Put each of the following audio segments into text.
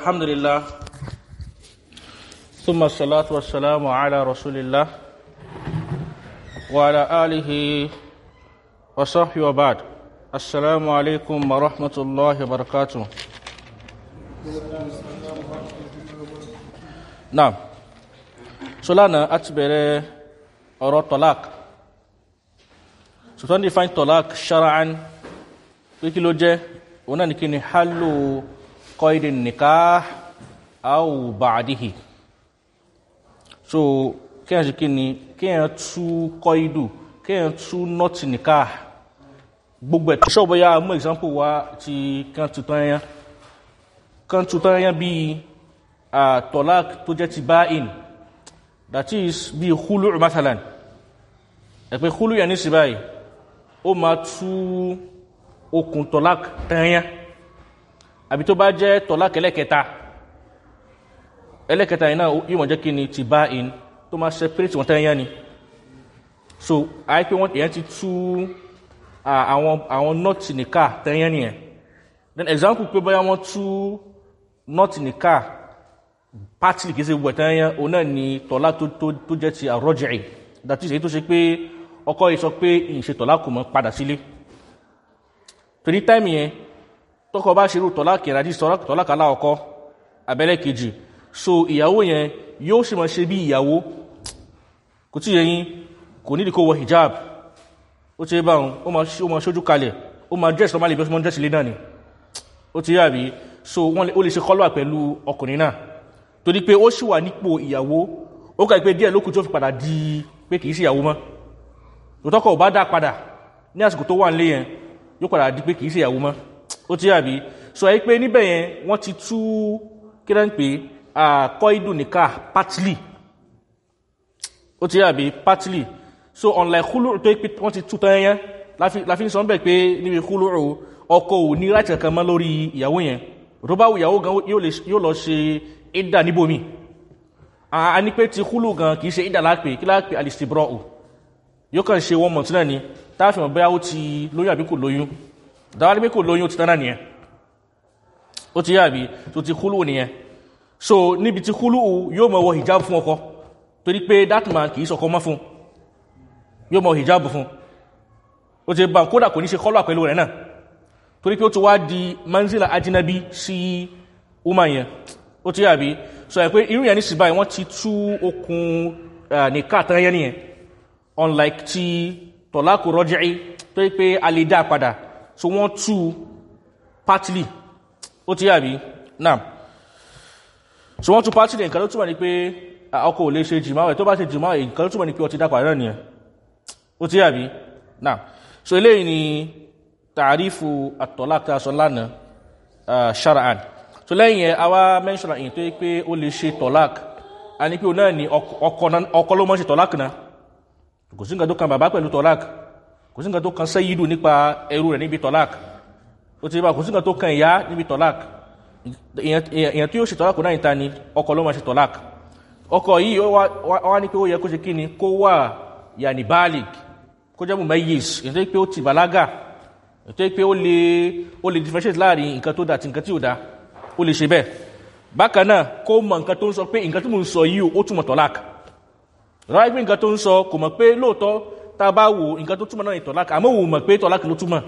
الحمد لله ثم الصلاة والسلام على رسول الله وعلى آله وصحبه وبعد السلام عليكم ورحمة الله وبركاته نعم سولانا أتبري أرى طلاق سلطان define طلاق شرعا كيف لو جه ونحن حلو qayd an-nikah aw ba'dihi. So kí ẹ ṣe kí ni? Kí ẹ tú kọ́ídù kí ẹ tú nọ́ọ̀tì nìka gbogbo ẹ̀ ṣọ́ọ̀bù ya mú example wa ti kan tuntun ẹyán kan tuntun ẹyán bíi tọ́lák tó jẹ́ ti báyìn that is bíi hulu matalan ẹ̀pẹ́ hulu yẹn ní sí báyìí ó máa tú okùn tọ́lák tẹ́yán àbí tó bá jẹ́ tọ́lák ẹlẹ́kẹta ẹlẹ́kẹta yìí náà mọ̀ jẹ́ kí ni ti bá in tó máa separate wọn tẹ́yẹ́ ni. So àìpé wọ́n èyàn ti tú àwọn àwọn nọ́ọ̀tì nìka tẹ́yẹ́ nìyẹn. Then example pé bóyá wọ́n tú nọ́ọ̀tì nìka partly kìí ṣe gbogbo tẹ́yẹ́ òun náà ni tọ́lá tó jẹ́ ti àrọ́jẹ̀rì that is èyí tó ṣe pé ọkọ yìí sọ pé ìṣe tọ́lá kò mọ́ padà sílé. Torí táìmì yẹn tọkọ bá ṣerú tọ́lá kẹrẹ àti tọ́lá kàlá ọkọ abẹ́lẹ́ kejì so ìyàwó yẹn yóò sì máa ṣe bí ìyàwó. Kò tí yẹn kò nídìí kó wọ hijab. Ó ti bá wọn ó máa ṣojú kalẹ̀ ó máa dress normally bí ó ilé náà ni. Ó ti yàbí so wọ́n ó lè ṣe kọ́lọ́wà pẹ̀lú ọkùnrin náà. Torí pé ó sì wà nípò ìyàwó. Ó kà pé díẹ̀ lókùn tó fi padà di pé kìí sí ìyàwó mọ́. Òtọ́kọ̀ ò bá dá padà. Ní àsìkò tó wà nílé yẹn yóò padà di pé kìí sí ìyàwó mọ́ ó ti yàbí. So ẹ pé níbẹ̀ yẹn wọ́n ti tú kí lẹ́ ń pè nìka partly ó ti yàbí partly so unlike hulu tó pé wọ́n ti tú tán yẹn láfi ń sọ bẹ́ẹ̀ pé níbi hulu ọkọ̀ ò ní láti kankan mọ́ lórí ìyàwó yẹn. Wù ìyàwó gan yóò lọ ṣe ìdà níbòmí a pé ti hulu gan kìí ṣe ìdà lápè kí lápè alistibro o yóò kàn ṣe one month náà ni. Táàfin ọ̀bẹ́ ó ti lóyún àbí kò lóyún dáwà ní pé kò lóyún ti tán náà nìyẹn. Ó ti yàbí tó ti hulu nìyẹn. So níbi tí kúlù yóò mọ̀ wọ hijab fún ọkọ. Torí pé that man kìí sọkọ mọ́ fún. Yóò mọ̀ hijab fún. Ó ti bá kódà kò ní ṣe kọ́lọ̀ pẹ̀lú rẹ̀ náà. Torí pé ó ti wá di manzila ajinabi sí woman yẹn. Ó ti yàbí so ẹ̀ pé irú yẹn ní sí báyìí wọ́n ti tú okun ní káàtàn yẹn nìyẹn. Unlike ti tọ̀lákù rọ́jẹ́ tó yí pé a lè dá padà so wọ́n tú partly. Ó ti yàbí náà so wọ́n pàtí ní nǹkan tó túnmọ̀ ní pé ọkọ̀ ò lè ṣe jìmáwẹ̀ tó bá ṣe jìmáwẹ̀ nǹkan tó túnmọ̀ ní pé ọtí dápàá náà nìyẹn. Ó tí yàbí náà so eléyìí ni tààrífù àtọ́láta sọ lánàá shara'an so lẹ́yìn ẹ̀ awa mẹ́ṣọ́nà ìyìn tó yí pé ó lè ṣe tọ́lák a ní pé òun náà ni ọkọ ló mọ́ ṣe tọ́lák náà. Kò sí nǹkan tó kan bàbá pẹ̀lú tọ́lák kò sí nǹkan tó kan sẹ́yìdù nípa ẹrú rẹ̀ níbi tọ́lák ó ti bá kò sí nǹkan tó kan ìyá níbi tọ́lák èèyàn tí ó ṣe tọ́lákù náà ìta ni ọkọ̀ ló ma ṣe tọ́lákù ọkọ̀ yìí wá ní pé ó yẹ kó ṣe kí ni? Kó wà yàní balik kó jẹ́ mú mẹ́yìs ètò pé ó ti bàlágà. Ètò pé ó lè ó lè differentiate láàárín nǹkan tó dà àti nǹkan tí ò dá ó lè ṣe bẹ́ẹ̀. Bákan náà kó mọ nǹkan tó ń sọ pé nǹkan tí mò ń sọ yìí ó túmọ̀ tọ́lákù ráyé pé nǹkan tó ń sọ kò mọ̀ pé lóòótọ́ tá a bá wo nǹkan tó túmọ̀ náà ní tọ́lákù àmọ́ òun mọ̀ pé tọ́lákù ló túmọ̀.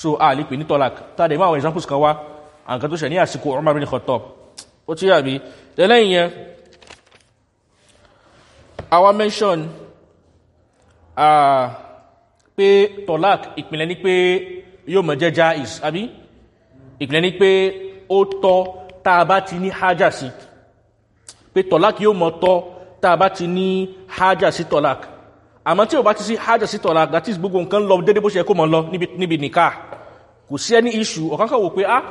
So a lè pè ní tọ́lákù tá a dẹ̀ mọ́ àwọn examples kan wá. Àǹkan tó ṣẹ̀ ní àsìkò Umar bin Khattab. Ó tí yàbí lẹ́lẹ́yìn yẹn àwa mention pé tọ́lák ìpìnlẹ̀ ní pé yóò mọ̀ jẹ́ jais àbí? Ìpìnlẹ̀ ní pé ó tọ́ tàà bá ti ní hajjá sí. Pé tọ́lák yóò mọ̀ tọ́ tàà bá ti ní hajjá sí tọ́lák àmọ́ tí ó bá ti sí hajjá sí tọ́lák that is gbogbo nǹkan lọ dédé bó ṣe kó mọ̀ lọ níbi nìka kò sí ẹni issue. Ọ̀kan kan wò pé ah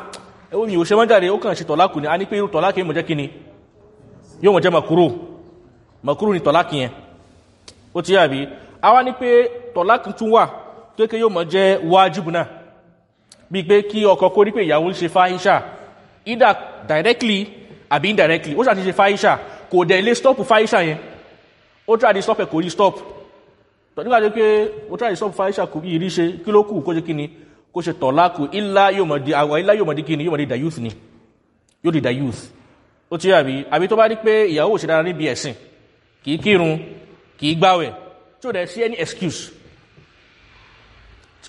ẹwọ́ mi ò ṣe mọ́jáde ó kàn ṣe tọ̀lákù ní a ní pé irú tọ̀lákì mọ̀ jẹ́ kí ni? Yóò mọ̀ jẹ́ makúrò makúrò ní tọ̀lákì yẹn. Ó ti yàbí a wá ní pé tọ̀lákì tún wà tó ké yóò mọ̀ jẹ́ wájúbù náà. Bí pé kí ọkọ̀ kó rí pé ìyàwó ń ṣe fáhíṣà. Either directly àbí indirectly. Ó ṣàti ṣe fáhíṣà. Kò dẹ̀ ilé stop fáhíṣà yẹn. Ó try to stop ẹ̀ kò rí stop nígbà tó pé ó try stop fáhíṣà kò rí ṣe kí ló kù? Kó ṣe kí ni? Kó ṣe tọ̀láàkù ilá yóò mọ̀ di àwọ̀ ilá yóò mọ̀ di kíni yóò mọ̀ di dayuth ni. Yóò dìdà youth ó ti àbí? Àbí tó bá rí pé ìyàwó ò ṣe dára níbi ẹ̀sìn kìí kírun kìí gbáwẹ̀ tí ó dẹ̀ sí any excuse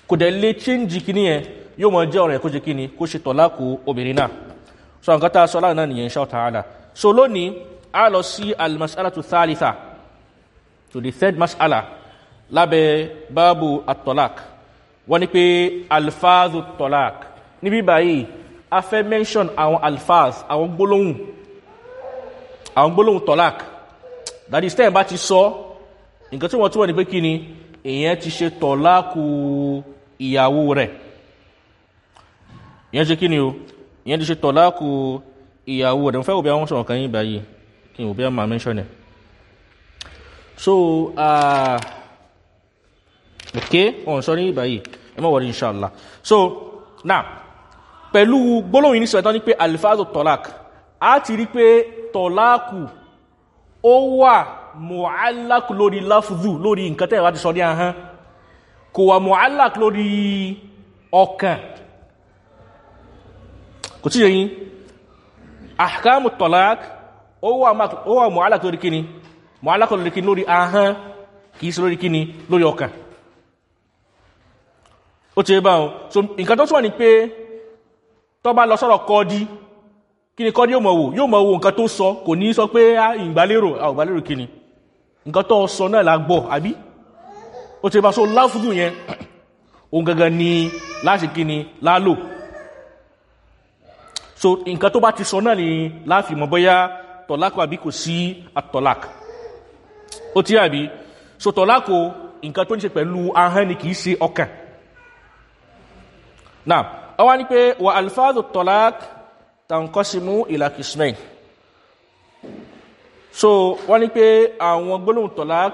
kò dẹ̀ lè change kí ní ẹ yóò mọ jẹ́ ọ̀rọ̀ ẹ̀ kó ṣe kí ni? Kó ṣe tọ̀láàkù obìnrin náà. So nǹkan tá a sọ láàárín náà nìyẹn ṣáà tààlà so lónìí a lọ sí almasala to thalitha to the third masala lábẹ́ báàbù atọ́lák wọ́n ní pé alfáàzù tọ́lák níbí báyìí a fẹ́ mention àwọn alfáàz àwọn gbólóhùn àwọn gbólóhùn tọ́lák dàdí stem bá ti sọ nǹkan tí wọ́n tí wọ́n ní pé kí ni? Èèyàn ti ṣe tọ́láàkù ìyàwó rẹ̀. Ìyẹn ṣe kí ni o? Ìyẹn ti ṣe tọ́láàkù ìyàwó rẹ̀. Mo fẹ́ òbí àwọn sọ̀rọ̀ kan yín báyìí kí n òbí àwọn máa mention ẹ̀. So uh, okay? Wọn sọ ní ìbáyìí ẹ wọ̀rí inshallah. So now pẹ̀lú gbólóhùn ní sọ̀tọ́ ní pé alifazo tọ́lák a ti rí pé tọ́lákù ó wà mọ̀álàkù lórí láfùzù lórí nǹkan tẹ́ẹ̀wá ti sọ ní ahán kò wà mọ̀álàkù lórí ọkàn. Kò tí yẹn ahkamu tọ́lák ó wà mọ̀álàkù lórí kíni? Mọ̀álàkù lórí kíni? Lórí ahán kìí sí lórí kíni? Lórí ọkàn ó ti bá wọn so nǹkan tó túnwà ní pé tó bá lọ sọ́rọ̀ kọ́dí kí ni kọ́dí yóò mọ̀ wò? Yóò mọ̀ wò nǹkan tó sọ kò ní sọ pé ìgbàlérò. Àwògbàlérò kí ni? Nǹkan tó sọ náà la gbọ́ àbí? Ó ti bá so láfúdù yẹn ohun gangan ni láti kí ni? Lálò. So nǹkan tó bá ti sọ náà ni láfi mọ̀ bóyá tọ̀lákò àbí kò sí àtọ̀lák ó ti àbí? So tọ̀lákò nǹkan tó ń ṣe pẹ̀lú ahọ́n ni kìí ṣe ọkàn náà ọwá ní pé wà alfáàdù tọ́lák tàǹkọ́símú ìlà so wọ́n ní pé àwọn gbólóhùn tọ́lák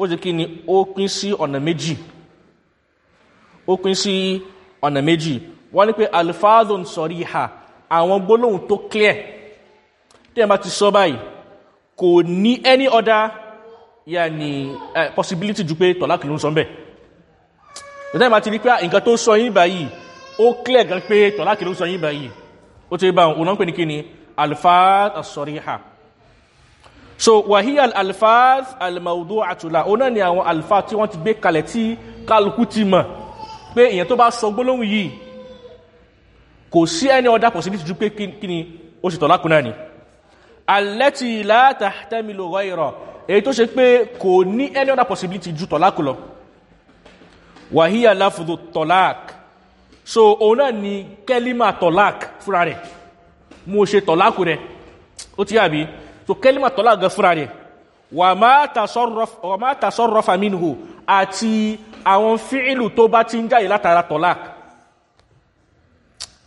ó jẹ́ kí ni? Ó pín sí ọ̀nà méjì. Ó pín sí ọ̀nà méjì. Wọ́n ní pé alfáàdù sọ̀rí ha àwọn clear. Tí ẹ bá ti sọ báyìí kò ní any other yà ní uh, possibility ju pé tọ́lák ló ń sọ bẹ́ẹ̀ ìtẹ́ ìbá ti rí pé nǹkan tó sọ yín báyìí ó clear gan pé tọ́láàkì ló sọ yín báyìí. Ó ti bá òun náà pè ní kí ni? Alfaz asọ̀ríhà so wàhíyà alfaz almaudu àtúlá òun náà ni àwọn alfaz tí wọ́n ti gbé kalẹ̀ tí kálukú ti mọ̀ pé èèyàn tó bá sọ gbólóhùn yìí kò sí ẹni ọdá possibility ju pé kí ni ó sì tọ́láàkù náà ni. Alẹ́tì látàtẹ́mìlò rọ́ìrọ̀ èyí tó ṣe pé kò ní any other possibility ju tọ́láàkù lọ. Wàhíyà láfùdó tọ́lák so òun náà ni kẹ́límà tọ́lák fúra rẹ̀. Mú ṣe tọ́lákù rẹ̀. Ó ti yàbí so kẹ́límà tọ́lák gan fúra rẹ̀. Wà máa tàṣọ́rọ̀ fàmínú àti àwọn fíìlù tó bá ti ń jáyé látara tọ́lák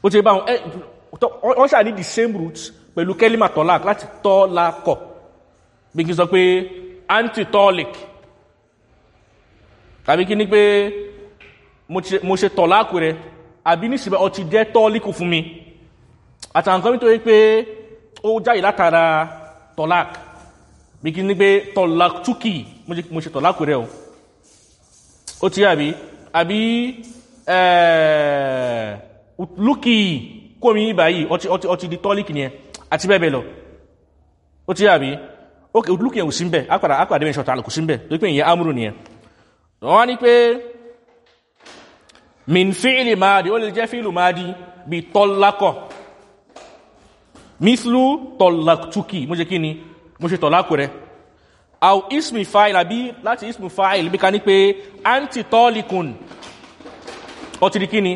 ó ti bá wọ́n. Ṣà ní the same root pẹ̀lú kẹ́límà tọ́lák láti tọ́lákọ̀ bí kí sọ pé anti-tolic tàbí kí ní pé mo ṣe tọ̀láàkù rẹ̀ àbí ní ṣìbẹ̀ ọtí jẹ́ tọ́ọ̀líkù fún mi. Àtàǹkan mi yí pé ó jáyì látara tọ̀láàkù bí kí ní pé tọ̀láàkùtùkì mo ṣe tọ̀láàkù rẹ̀ o. Ó ti àbí? Àbí lúkì kómi ìbáyìí ọtí di tọ́ọ̀líkì yẹn àti bẹ́ẹ̀ bẹ́ẹ̀ lọ. Ó ti àbí? Ókè lúkì yẹn kò sí ń bẹ̀ àpàdà mẹ́ṣọ̀tà kò sí ń bẹ̀ tó pé ìyẹn amúrù nìyẹn wọ́n ní pé min fi'li máàdì ó lè jẹ́ fi'lu máàdì bí tọ́lákọ̀. Mithlu tọ́láktúkì mo ṣe kí ni mo ṣe tọ́lákù rẹ̀. Au ismi fa'il àbí láti ismi fa'il bí ká ní pé anti tọ́likun ó ti di kí ni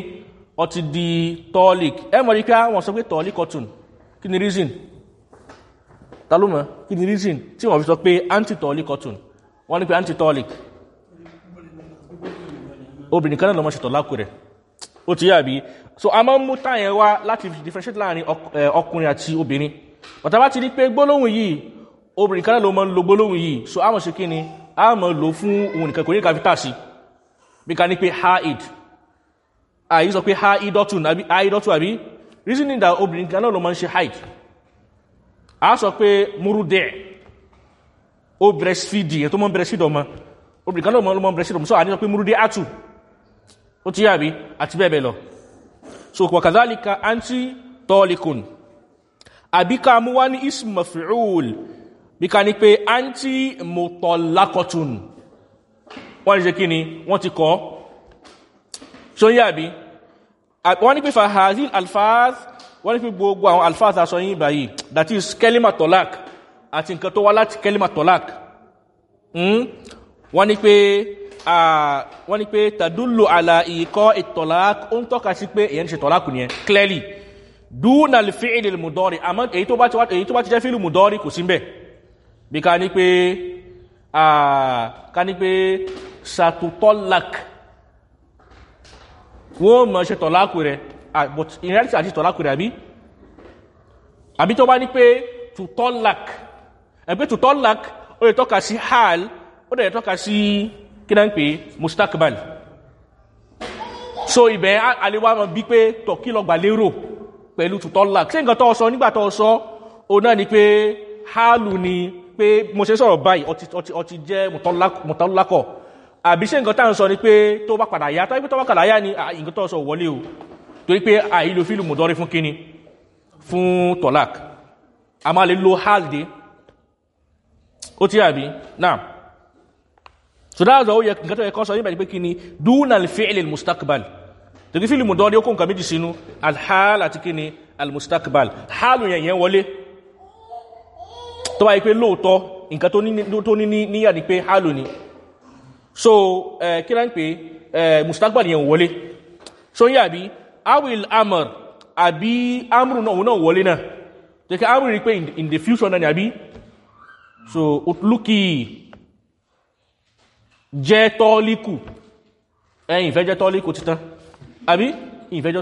ti di tọ́lik ẹ mọ̀ rí pé wọ́n sọ pé tọ́likọtun kí ni reason? Kí ni reason? Tí wọ́n fi sọ pé anti tọ́likọtun wọ́n ní pé anti tọ́lik obìnrin kan náà lọ́mọ ṣètò lákù rẹ̀ ó ti yà so a máa ń mú táyẹ̀ wá láti differentiate láàárín ọkùnrin àti obìnrin. Ọ̀tá bá ti rí pé gbólóhùn yìí obìnrin kan náà ló ń lo gbólóhùn yìí. So a mọ̀ ṣe kí ni a mọ̀ lò fún ohun nìkan kò ní kàfítà sí. Bí ká ní pé haid àyí sọ pé haidọ́tún àbí reasoning that obìnrin kan náà ló máa ń ṣe haid a sọ pé múrúdẹ̀ ó breastfeed ẹ̀ tó mọ́ breastfeed ọmọ. Obìnrin kan náà ló mọ́ breastfeed ọmọ. So àní sọ pé múrúdẹ̀ átù ó ti yàbí àti bẹ́ẹ̀bẹ́ẹ̀ lọ. So wàkàzálìka anti tọ́ọ̀lìkùn àbí ká mú wá ní ism mafi'ul bí ní pé anti mutallaqatun. Wọ́n ní ṣe kí ni? Wọ́n ti kọ́. Ń yàbí wọ́n ní pé fahazil alfaz wọ́n ní pé gbogbo àwọn alfaz aṣọ yìí báyìí that is kelima tolak àti nǹkan tó wá láti kelima tolak wọ́n ní pé wọ́n ní pé tàdúlù àlà ìkọ́ ìtọ̀lák ó ń tọ́ka sí pé èyàn ṣe tọ̀lákù nìyẹn clearly. Dúnà ìlè mùdọ́rì àmọ́ èyí tó bá ti jẹ́ fílù mùdọ́rì kò sí mbẹ̀ bí ká ní pé ká ní pé sàtútọ́lák wọ́n mọ̀ ṣe tọ̀lákù rẹ̀ but in reality àti tọ̀lákù rẹ̀ àbí? Àbí tó bá ní pé tutọ́lák ẹgbẹ́ tutọ́lák ó lè tọ́ka sí hal ó lè tọ́ka sí kí náà ń pè mustakbal so ibẹ̀ àlewà mọ̀ bí pé tọ̀kí lọ gbà lérò pẹ̀lú tutọ́lák sí nǹkan tó sọ? Nígbà tó sọ ó náà ni pé hálù ni pé mo ṣe sọ̀rọ̀ báyìí ọtí jẹ́ mùtọ́lákọ̀ àbí ṣe nǹkan tá à ń sọ ni pé tó bá padà yá tó bá padà yá ni nǹkan tó sọ wọlé o. Torí pé àìlò fílù mùdọ́rí fún kíni? Fún tọ́lák. A máa lè lo hálìdé ó tí àbí? Náà so ó yẹ nǹkan tó yẹ kọ́ sọ nígbà pé kíni dúnà fíìlì mustakbal torí fíìlì mùdọ́rí ó kó nǹkan méjì sínú alhal àti kíni almustakbal hálù yẹn yẹn wọlé tó bá yẹ pé lóòótọ́ nǹkan tó ní ni pé hálù ni. So uh, kí ń pè uh, mustakbal yẹn wọlé so yà bí awil amr àbí amru náà náà wọlé náà jẹ́ kí amru rí pé in the future náà ni àbí so utluki jẹ́ tọ́líkù. Ẹ̀yìn ìfẹ́ jẹ́ tọ́líkù títán. Àbí? Ìfẹ́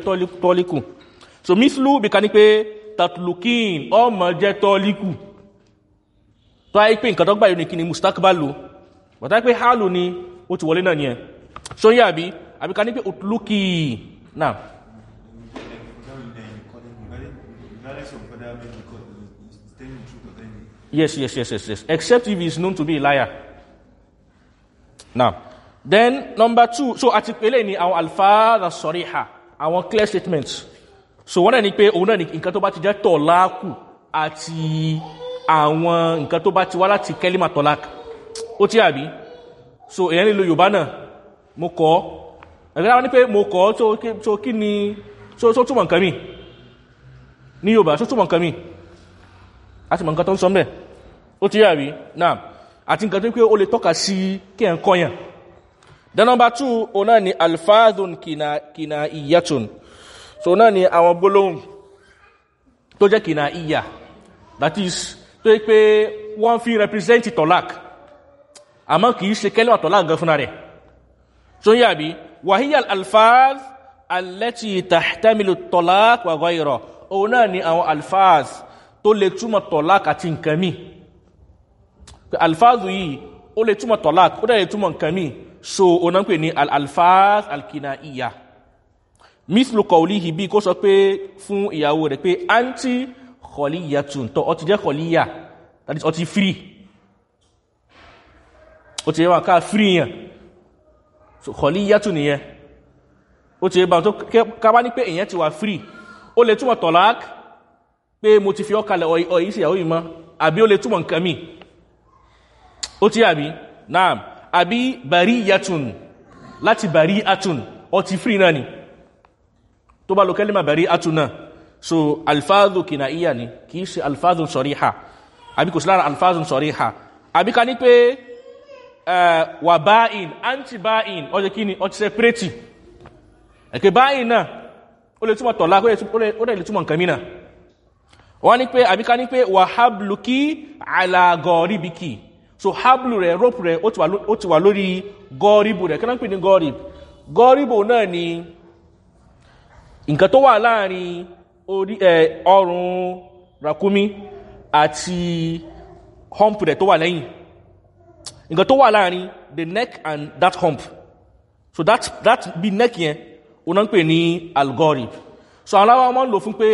tọ́líkù. So mislu bí ká ní pé tatlukin ọmọ jẹ́ tọ́líkù. Tó ayé pé nǹkan tó yóò ní kí ni mustakbal lo bàtà pé hálù ni ó ti wọlé náà ẹ̀. Ṣó yí àbí? Àbí ká ní pé òtúlùkì náà. Yes yes yes yes yes. Except if he is known to be a liar now then number two so àti pẹ̀lẹ́ ni àwọn alfáàdà sọ̀ríhà àwọn clear statements. So wọ́n náà ni pé òun náà ni nǹkan tó bá ti jẹ́ tọ̀láàkù àti àwọn nǹkan tó bá ti wá láti kẹ́límà tọ̀láàkù ó tí àbí so èyàn nílò yorùbá náà. Mo kọ́ ẹ̀gbẹ́ wọn ní pé mo kọ́ tó kí ni tó túmọ̀ nǹkan mi? Ní yorùbá tó túmọ̀ nǹkan mi? Àti mọ̀ nǹkan tó ń sọ mẹ́ ó tí àbí náà àti nǹkan tó pé ó lè tọ́ka sí kí ẹ̀ ń kọ́yàn number two o náà ni alfadun kina kina iyatun so náà ni àwọn gbólóhùn tó jẹ́ kina iya that is tó yẹ pé wọ́n fi represent tọ́lák. Àmọ́ kìí ṣe kẹ́lẹ́ ọ̀tọ̀lá gan fúnra rẹ̀. Tó ń yàbí wàhíyà alfaz alẹ́tì tàhtàmìlì tọ́lá pàgọ́ ìrọ̀ òun náà ni àwọn alfaz tó lè túmọ̀ tọ́lá àti nǹkan mi alfaz yìí ó lè túmọ̀ tọ́lá ó dẹ̀ lè túmọ̀ nǹkan mi so òun náà pè ní alfaz alkina iya mislu kọ̀ọ̀lìhì bí kó sọ pé fún ìyàwó rẹ̀ pé anti kọ̀líyàtùn tọ́ ọtí jẹ́ kọ̀líyà that is ọtí free. Ó ti yẹ wà káà fírí yàn so kọ̀lí yàtù nìyẹn. Ó ti yẹ bá tó kábá ní pé èyàn ti wà fírí ó lè túmọ̀ tọ̀lák pé mo ti fi ọkàlẹ̀ ọ̀yí sí ìyàwó ìmọ̀ àbí ó lè túmọ̀ nǹkan ó ti àbí? Náà àbí bàrí yàtùn láti bàrí àtùn ọ ti fírí náà ni. Tó bá lo kẹ́lẹ́mà bàrí àtùn náà. So alfáàdù kìnà ìyà ni kìí ṣe alfáàdù sọ̀rí ha àbí kò sí lára alfáàdù sọ̀rí ha àbí ká ní pé wà báyìn anti báyìn ọjọ́ kí ni? Ọ ti separate. Ẹ̀kẹ́ báyìn náà ó lè túnmọ̀ tọ̀lá ó lè túnmọ̀ nǹkan mìíràn. Wọ́n ní pé àbíká ní pé wà habluki alagọ́ríbiki so hablu rẹ̀ rope rẹ̀ ó ti wà lórí gọ́ríbù rẹ̀. Kí náà pè ní gọ́ríbù gọ́ríbù náà ni nǹkan tó wà láàárín ọrùn rakumi àti hump rẹ̀ tó wà lẹ́yìn. Nǹkan tó wà láàárín the neck and that hump. So that that bí neck yẹn o náà ń pè ní algorib. So àwọn aláwọ̀ máa ń lò fún pé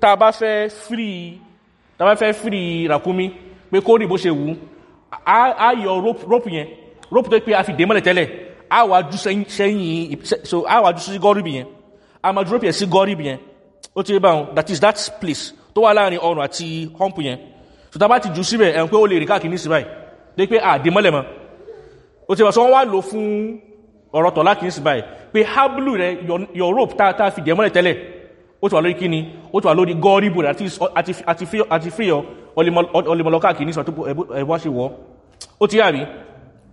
tá a bá fẹ́ free tá a bá fẹ́ free rakumi pé kó rí bó ṣe wù á yọ rope rope yẹn. Rope tó pé a fi dé mọ́lẹ̀ tẹ́lẹ̀. Á wà jù sẹ́yìn so á wà jù sí gọ́rìb yẹn. A máa ju rope yẹn sí gọ́rìb yẹn. Ó ti rí báwọn that is that place tó wà láàárín ọrùn àti hump yẹn. So tá bá ti jù síbẹ̀ ẹ̀ ń pé ó lè rí káàkiri nísìnyí báyìí. Dé pé àdé mọ́lẹ̀ mọ́. Ó ti wọ́n. Sọ wọ́n wá lò fún ọ̀rọ̀ tọ̀lá kìí sí báyìí. Pé hablu rẹ̀ your rope tá tá fi jẹ́mọ́lẹ̀ tẹ́lẹ̀ ó ti wà lórí kíni? Ó ti wà lórí gọ́ọ̀rìbù rẹ̀. Àti fíyọ ọlẹ́mọlọ́ká kìí sọ tó ẹ̀bọ́n ṣe wọ́. Ó ti yàrí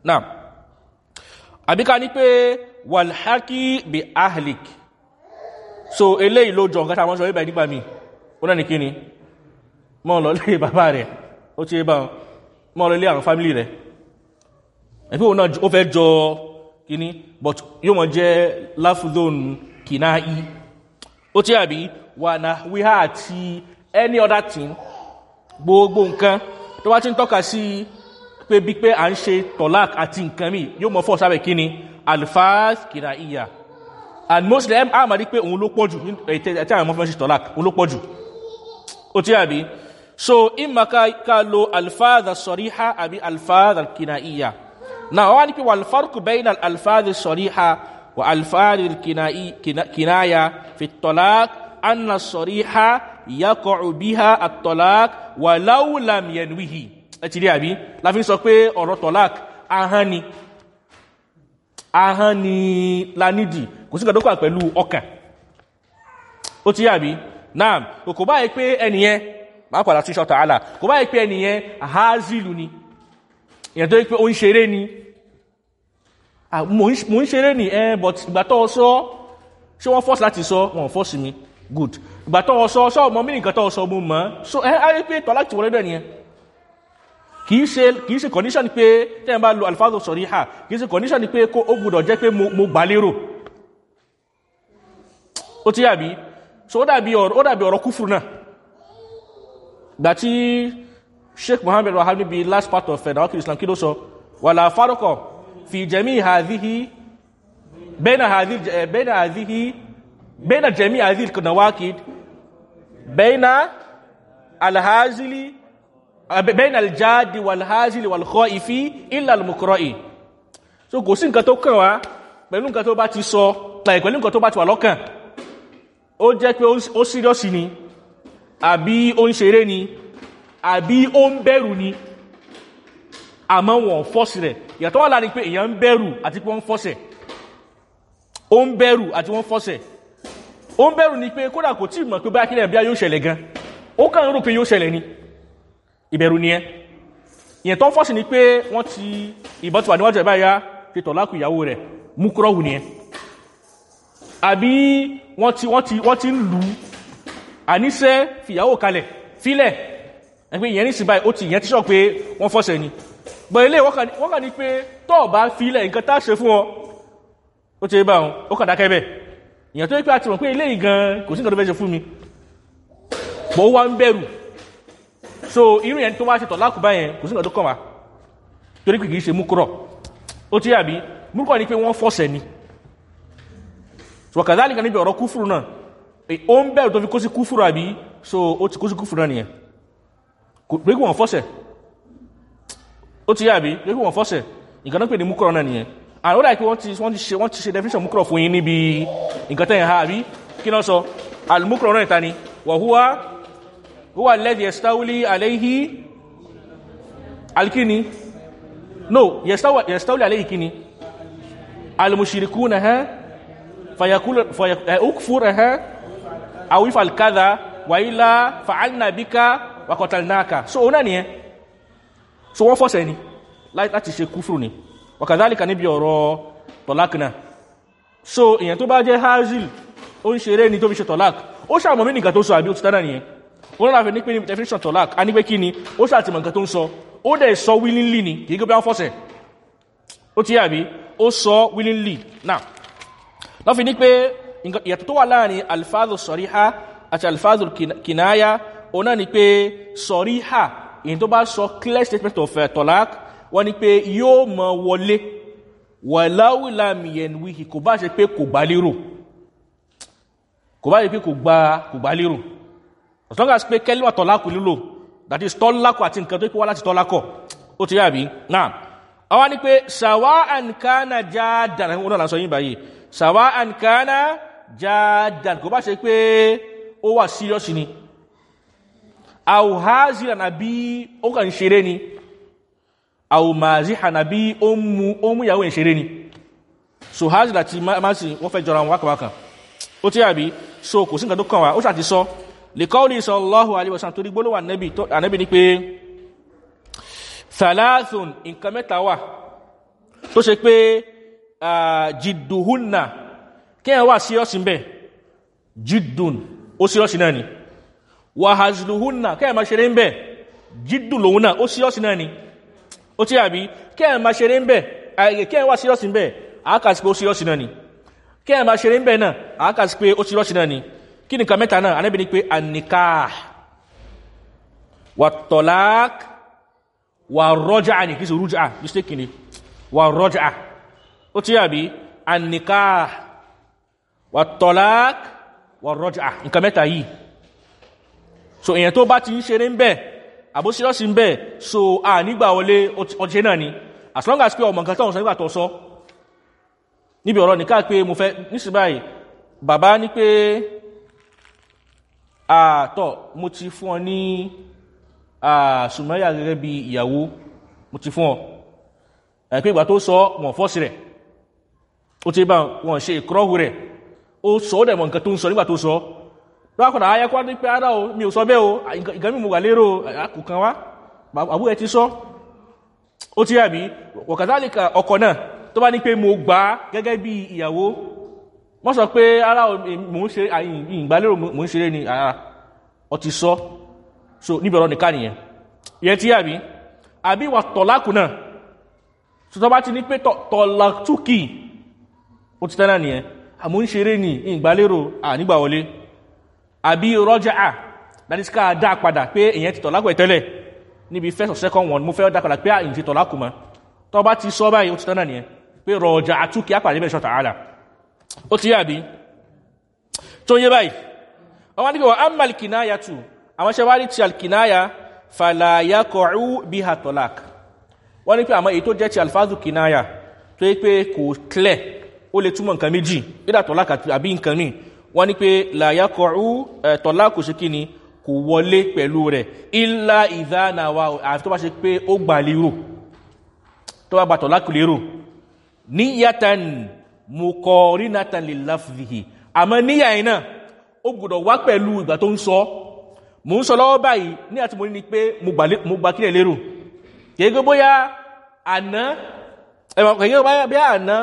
náà àbíká ní pé wàlhákí bí ahlik. So eléyìí ló jọ nǹkan àwọn sọ ibà nígbà mi ó náà ní kíni mọ́ lọ lé bàbá rẹ̀. Ó ti bá mọ́ lọ lé àwọn fámílì rẹ̀. Ẹ̀fẹ́ òun náà ó fẹ́ jọ kíní but yóò mọ̀ jẹ́ láfúdón kìnáì ó tí àbí? Wà náà wíhá àti any other thing gbogbo nǹkan. Tó wá tí ń tọ́ka sí pé bí pé à ń ṣe tọ́lák àti nǹkan mi yóò mọ̀ fọ́ sábẹ̀ kíní alfaz kìnáìyà and most them a máa rí pé òun ló pọ̀ jù tí àwọn ọmọ fẹ́ ṣe tọ́lák òun ló pọ̀ jù. Ó tí àbí? So ìmọ̀ ká lo alfaz sọ̀ríhá àbí alfaz kìnáìyà na wani pe wal farq bayna al alfaz as-sariha wa alfaz al-kinaya fi at-talaq anna as-sariha yaqa'u biha at-talaq wa law lam yanwihi. Ẹ rí àbí? La fi sọ pé ọ̀rọ̀ talaq ahán ni. Ahán ni la nídìí. Kò sí nǹkan tó kà pẹ̀lú ọkàn. Ó ti àbí? Náà kò báyìí pé ẹnìyẹn máa padà tún ṣọ́ta àlà kò báyìí pé ẹnìyẹn hazilu ni. Èyàn tó yí pé ó ń good ìgbà tó sọ sọ ọmọ mí nìkan tó sọ mo mọ̀. So ẹ ayé pé tọ́ láti wọlé dẹ̀ kìí ṣe kìí ṣe condition pé tẹ́yìn bá lo alifáàdù sọ̀rí ha kìí ṣe condition pé kó ó gbọ́dọ̀ jẹ́ pé mo gbà lérò. Ó ti yàbí. So ó dàbí ọ̀rọ̀ kúfùrù náà. Gbà tí sheikh mohammed wahab níbi last part of ẹ̀dàwọ́kì islam kí ló sọ? Wà láà fárọ́kọ̀ fi jẹ́mí àdíhí bẹ́ẹ̀nà àdíhí bẹ́ẹ̀nà jẹ́mí àdíhí kọ̀nàwákì bẹ́ẹ̀nà alhazili bẹ́ẹ̀nà aljádi walhazili walkọ́ ìfí ilẹ̀ almukọ́rọ̀ì so kò sí nǹkan tó kàn wá pẹ̀lú nǹkan tó bá ti sọ pẹ̀lú nǹkan tó bá ti wà lọ́kàn. Ó jẹ́ pé ó sírọ́sì ni àbí ó ń ṣeré ni àbí ó ń ni. Àmọ́ wọn fọ́sì rẹ̀. Yàtọ̀ wà láàárín pé èyàn ń bẹ̀rù àti pé wọ́n fọ́sẹ̀ ó ń bẹ̀rù àti fọ́sẹ̀ ó ń bẹ̀rù ni pé kódà kò tí mọ̀ pé bá kílẹ̀ bí a yóò ṣẹlẹ̀ gan. Ó kàn rò pé yóò ṣẹlẹ̀ ni. Ìbẹ̀rù ni ẹ. Ìyẹn tó ń fọ́sì ni pé wọ́n ti ìbọn ti wà níwájú ẹ̀ báyá fi tọ̀ lákù ìyàwó rẹ̀. Mú kúrọ̀wù ni ẹ. Àbí wọ́n ti wọ́n ti wọ́n ti ń lù ú. Àníṣẹ́ fìyàwó kalẹ̀ fílẹ̀ ẹgbẹ́ ìyẹn ní sí báyìí ó ti ìyẹn sọ pé wọ́n fọ́sẹ̀ ni. Bọ̀ ilé wọ́n kà ní pé tọ́ bá fílẹ̀ nǹkan tá ṣe fún ọ ó ti bá wọn ó kà dákẹ́ bẹ̀ ìyẹn tó yẹ pé a ti mọ̀ pé ilé ìgan kò sí nǹkan tó fẹ́ ṣe fún mi. Ó wá ń bẹ̀rù. So irú yẹn tó wá ṣe tọ̀ lákùbá yẹn kò sí nǹkan tó kàn wá. Torí pé kì í ṣe múkúrọ̀. Ó ti yàbí múkúrọ̀ ni pé wọ́n fọ́sẹ̀ ni. So kàdálìkà níbi ọ̀rọ̀ kúfùrù náà. Ó ń bẹ̀rù tó fi kó sí kúfùrù àbí? So ó ti kó sí kúfùrù náà nìyẹn. Pẹ̀lú wọn fọ́sẹ̀ ó ti yàbí pẹ̀lú wọn fọ́sẹ̀ nǹkan pè ní múkọ̀rọ̀ náà nìyẹn àwọn ọ̀dà kí wọ́n ti ṣe wọ́n ti ṣe definition múkọ̀rọ̀ fún yín níbi nǹkan tẹ́yìn ha àbí? Kí náà sọ? Almúkọ̀rọ̀ náà ìta ni? Wàhúwá huwa alladhi yastawli alayhi alkini. No yastawli alayhi kini. Almushirikuna ha fayakul fayakfuraha aw ifal kadha wa illa fa'alna bika wa qatalnaka. So ona ni so wọ́n force ni. Láti ṣe kufru ni kadhalika níbi ọ̀rọ̀ talaq na so èyàn tó bá jẹ́ hazil ó ń ṣeré ni tó fi ṣe talaq ó ṣàmọ̀ mí nìkan tó sọ àbí ó ti tánà nìyẹn. Wọ́n láfẹ́ ní pé ní definition talaq a ní kí ni? Ó ṣàtìmọ̀ nǹkan tó ń sọ. Ó dẹ̀ sọ willingly ni. Bí wọ́n force ó ti yàbí ó sọ willingly. Now lọ́fi ní pé ìyàtọ̀ tó wà láàárín alfáàzù sọ̀ríhá àti alfáàzù kìnáyà o náà ni pé sọ̀ríhá èyí tó bá sọ clear statement of uh, tọ́lák wọ́n ni pé yóò mọ wọlé. Wàláwìlámìyàn wíhì kò bá ṣe pé kò gbá lérò. Kò bá ṣe pé kò gbá lérò. As long as pé kẹ́líwà tọ́lákù lílò that is tọ́lákù àti nǹkan tó pé wá láti tọ́lákọ̀. Ó ti yàbí náà àwọn ni pé sàwáàn kánà jáàdàn àwọn ọ̀nà àṣọ yìí báyìí. Sàwáàn kánà jáàdàn kò bá ṣe pé ó wà serious ni. Àwòházìrà nàbí ó kàn ń ṣeré ni àwòmàzíhà nàbí ó mú ìyàwó ń ṣeré ni. So házìrà ti máa sì wọ́n fẹ́ jọra wọn wákàwákà ó tí àbí so kò sí nǹkan tó kàn wá ó ṣàti sọ. Lèkọ́ọ̀lì alaihi wasallam torí gbólówà ànẹ́bì ní pé thalathun nǹkan mẹ́ta wà tó ṣe pé jidduhunna. Kí ẹ wà síọ́sì bẹ́? Jiddun ó síọ́sì náà ni. Wà hazluhunna kí ẹ ma ṣeré ń bẹ́? Jiddun lòun náà ó síọ́sì náà ni ó tí àbí kí ẹ ma ṣeré ń bẹ́ kí ẹ wà síọ́sì bẹ́ àákàsí pé ó síọ́sì náà ni. Kí ẹ ma ṣeré ń bẹ́ náà àákàsí pé ó síọ́sì náà ni. Kí ni nǹkan mẹ́ta náà? Anábì ní pé annikah wà tọ́lák wà rọ́jà ní kí sí rújà mistake ni. Wà rọ́jà ó tí àbí annikah wà tọ́lák wà rọ́jà nǹkan mẹ́ta yìí. So èyàn tó bá ti ń ṣeré ń bẹ́ àbúṣírọ́sí ń bẹ́ so a nígbà wọlé ọjẹ́ náà ni. As long as pé ọmọ nǹkan tọ́wọ́n sọ nígbà tó sọ. Níbi ọ̀rọ̀ nìká pé mo fẹ́ nísì báyìí bàbá ní pé àtọ̀ mo ti fún ọ ní àṣùmọ́yà gẹ́gẹ́ bí ìyàwó mo ti fún ọ. Ẹ̀pẹ́ ìgbà tó sọ wọ́n fọ́sí rẹ̀. Ó ti bá wọn ṣe ìkọ́rọ̀hù rẹ̀. Ó sọ ó dẹ̀mọ̀ nǹkan tó ń sọ nígbà tó sọ lọ́kọ̀dà ayẹ́kọ́ ní pé ara o mi ò sọ bẹ́ o. Ìgbà mímú wà lérò. Àkùkan wá. Àbú ẹ ti sọ. Ó ti àbí wọ̀kàtàlìkà ọkọ̀ náà tó bá ní pé mo gbà gẹ́gẹ́ bí ìyàwó wọ́n sọ pé ara mò ń ṣe ìgbàlérò mò ń ṣeré ni. Ara ọ ti sọ. So níbi ọ̀rọ̀ nìkan nìyẹn. Ìyẹn tí àbí àbí wà tọ̀lákù náà? So tó bá ti ní pé tọ̀láktúkì ó ti tẹ́lá nìyẹn. Àmú ń ṣeré ní ìgbàlérò ànígbà wọlé àbí rọ́jà that is ká dá padà pé èyàn ti tọ̀lákù ẹ̀tẹ́lẹ̀ níbi first or second one mo fẹ́ dá padà pé àyìn ti tọ̀lákù mọ́. Tó bá ti sọ báyìí ó ti tẹ́lá nìyẹn. Pé rọ̀jà àtúkì àpàdé bẹ́ẹ̀ ṣọ́ta àlà ó ti yà bí tó yé báyìí. Wọ́n ní pé wọ́n amal kìnáyà tù àwọn ṣe wá rí ti tọ̀lák wọ́n ní pé àmọ́ èyí tó jẹ́ ti alfáàzù kìnáyà tó yé pé kò clear ó lè túmọ̀ nǹkan méjì. Ìdá tọ̀lák àbí nǹkan míì wọ́n ní pé làyà kọ̀ọ̀rú tọ̀lák kò ṣe kí ni? Kò wọlé pẹ̀lú rẹ̀. Ilá ìdánáwà àfi tó bá ṣe pé ó gbà lérò. Tó bá gba tọ̀lák lérò. Níyàtàn mukọrínatan lè láfìhì àmọ́ níyà iná ó gbọ́dọ̀ wá pẹ̀lú ìgbà tó ń sọ. Mò ń sọ lọ́wọ́ báyìí ní àti mo ní pé mo gbà kílẹ̀ lérò. Gẹ́gẹ́ bóyá àná ẹ̀mọ̀ bóyá bí àná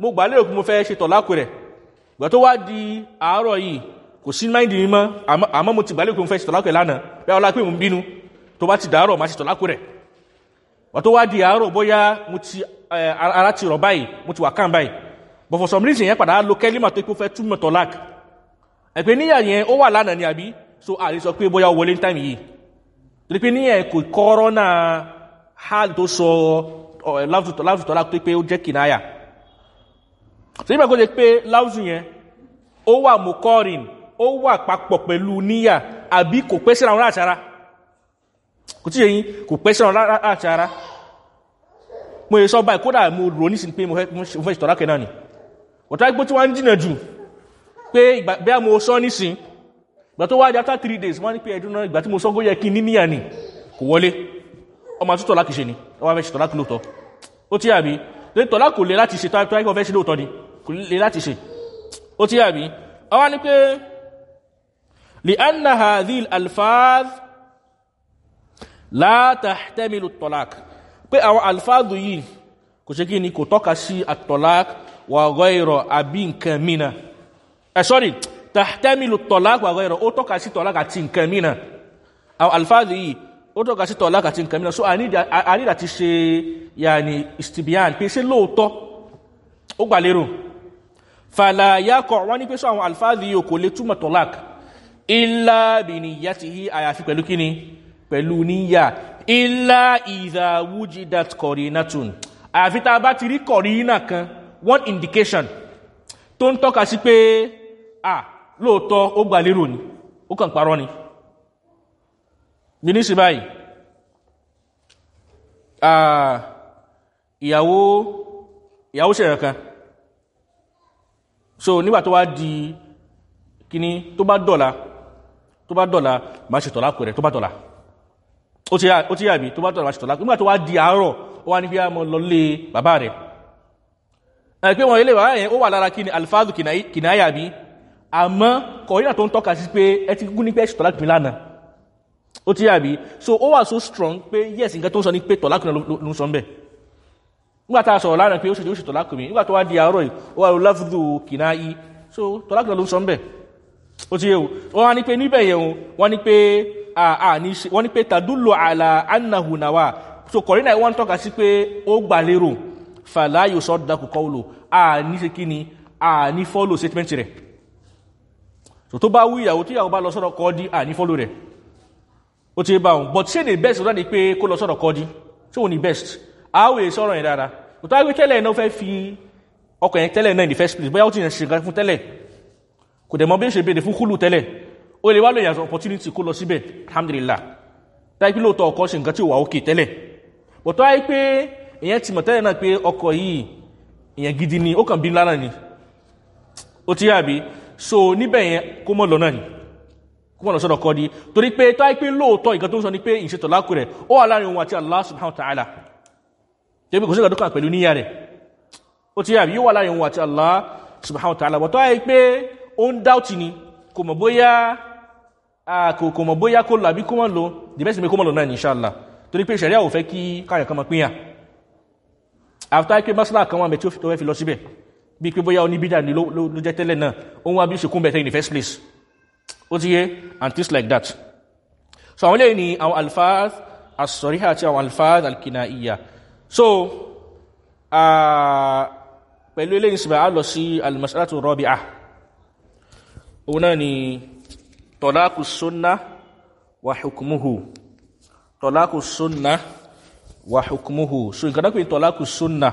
mo gbà lérò kí mo fẹ́ ṣe tọ̀lákù rẹ̀ ìgbà tó wá di àárọ̀ yìí kò sí máìndì mi mọ́. Àmọ́ mo ti gbà mo fẹ́ ṣe tọ̀lákù rẹ̀ lánàá. Bí ọlá pé mo ń bínú tó bá ti dàárọ̀ máa ṣe tọ̀lákù rẹ̀. Ìgbà tó wá di àárọ̀ bóyá mo ti ara ti rọ̀ báyìí mo ti wà kàn báyìí. But for some reason yẹn padà lo kẹ́límà tó kó fẹ́ túmọ̀ tọ́lák ẹ̀pẹ́ níyà yẹn ó wà lánàá ni àbí? So àrí sọ pé bóyá wọlé ní táìmì yìí. Torí pé níyà kò so nígbà kó jẹ́ pé láwùjọ yẹn ó wà mọ́kọ́rin ó wà papọ̀ pẹ̀lú níyà àbí kò pẹ́ síra wọn láti ara? Kò tí yẹn kò pẹ́ síra wọn láti ara. Mo yẹ sọ báyìí kódà mo rò nísìnyí pé mo fẹ́ ṣètọ́lákẹ́ náà ni. Ọ̀tá ipò tí wọ́n ń jìnnà jù pé bí a mo sọ nísìn ìgbà tó wájá after three days wọ́n ní pé ẹ̀dùn náà ìgbà tí mo sọ góyẹ kí ní kò wọlé. Ọmọ àtútọ̀ láti ṣe ni ọwọ́ fẹ́ ṣe tọ́lá lóòtọ́ ó tí àbí tọ́lá kò lè láti ṣe tó ẹgbẹ́ fẹ́ ṣe lóòtọ́ ni kò lè láti ṣe. Ó tí àbí? Ọwọ́ ní pé lè anna hadhil alfaz látàtẹ́mìlù tọ́lák pé àwọn alfáàdù yìí kò ṣe kí ni kò tọ́ka sí àtọ́lák wà gọ́ìrọ̀ àbí nǹkan mìíràn. Ẹ̀ sọ́rí tàhtẹ́mìlù tọ́lák ó tọ́ka sí tọ́lák àti nǹkan mìíràn. Àwọn alfáàdù yìí ti ṣe yàní istibian pé ṣe lóòótọ́? Ó gbà lérò fàlàyàkọ̀ wọ́n ní pé sọ àwọn alfáàdù yìí kò lè túmọ̀ tọ́lák. Ilá bìnìyàtìhí àyàfi pẹ̀lú kíni? Pẹ̀lú níyà. Ilá ìdàwújídàt kọ̀rínàtún àfi tá a bá ti rí kọ̀rínà kan one indication tó ń tọ́ka sí pé à lóòótọ́ ó gbà lérò ni ó kàn parọ́ ni. Mínísì báyìí ìyàwó ìyàwó ṣẹ̀rẹ̀ kan so nígbà tó wá di kíní tó bá dọ̀la tó bá dọ̀la máa ṣe tọ̀lá kò rẹ̀ tó bá dọ̀la. Ó ti yàbí tó bá tọ̀lá ṣe tọ̀lákù. Nígbà tó wá di àárọ̀ ó wá ní bí a mọ́ lọ lé bàbá rẹ̀. Ẹ̀ pé wọn ilé bàbá yẹn ó wà lára kí ni alifáàzù kìnnáyà àmọ́ kọ̀ọ̀yìnà tó ń tọ́ka sí pé ẹ ti gún ní pé ṣe lánàá. Ó ti yàbí so ó wà so strong pé yes nǹkan tó ń sọ ní pé tọ̀lákù ló ń sọ ń bẹ̀ nígbà tá a sọ̀rọ̀ lánàá pé ó ṣe tọ̀lákù mi nígbà tó wá di àárọ̀ yìí ó wà láfùdù kìnnáyì so tọ̀lákù ló ń sọ ń bẹ̀. Ó ti yẹ o. Wọ́n wá ní pé níbẹ̀ yẹn o wọ́n ní pé wọ́n ní pé tàdúlò àlà annahu nawa. So kọ̀rínà wọ́n tọ́ka sí pé ó gbà lérò. Fàláyò sọ́dọ̀kù kọ́wùlò a ní ṣe kí ni? A ní fọ́lò statement rẹ̀. So tó bá wú ìyàwó tí ìyàwó bá lọ sọ́dọ̀ kọ́ dí a ní fọ́lò rẹ̀. Ó ti bá wọn. But ṣé ni best ọ̀dọ́ ni pé kó lọ sọ́dọ̀ kọ́ dí ṣé ni best àwẹ̀ sọ̀rọ̀ yẹn dára kò tó wá pé tẹ́lẹ̀ náà fẹ́ fi ọkọ̀ yẹn tẹ́lẹ̀ náà in the first place bóyá ó ti yàn nǹkan fún tẹ́lẹ̀. Kò dẹ̀ mọ́ bí ó ṣe bèèrè fún kúlù tẹ́lẹ̀. Ó lè wá lè yàtọ̀ opportunity kó lọ síbẹ̀. Alhamdulillah. Táìpí lóòótọ́ ọkọ̀ ṣe nǹkan tí ó wà òkè tẹ́lẹ̀. Bọ̀ tó wáyé pé èyàn ti mọ̀ tẹ́lẹ̀ náà pé ọkọ̀ yìí èyàn gidi ni ó kàn bí lára ni. Ó ti yàbí so níbẹ̀ yẹn kó mọ̀ lọ náà ni. Kó mọ̀ lọ sọ́dọ̀ kọ́ di. Torí pé tó wáyé pé lóòótọ́ ìkan pé àti allah subhanahu wa jẹ́ pé kò sí ìgbà tó kàn pẹ̀lú níyà rẹ̀. Ó ti yàbí yóò wà láàárín òun àti allah subhanahu wa ta'ala. Bọ̀ tó wáyé pé ó ń dáùtì ni kò mọ̀ bóyá kò mọ̀ bóyá kó lọ àbí kó mọ̀ lọ dìbẹ́sì mi kó mọ̀ lọ náà ní ṣáàlá torí pé ìṣẹ̀rí àwòfẹ́ kí káyàn kan mọ̀ pínyà after pé masala kan bẹ̀ tí ó fẹ́ fi lọ síbẹ̀. Bí pé bóyá oníbídà ni ló jẹ́ tẹ́lẹ̀ náà ó wá bí ṣe kún bẹ̀tẹ̀ in the first place. Ó ti yé? And things like that. So àwọn lẹ́yìn ni àwọn alfaz asọ̀ríhà àti àwọn alfaz alkina iya so pẹ̀lú eléyìí síbẹ̀ á lọ sí almasalatu rọ́bìá òun náà ni tọ́lákù súnná wà hukumuhu tọ́lákù súnná wà hukumuhu so nǹkan pé tọ́lákù súnná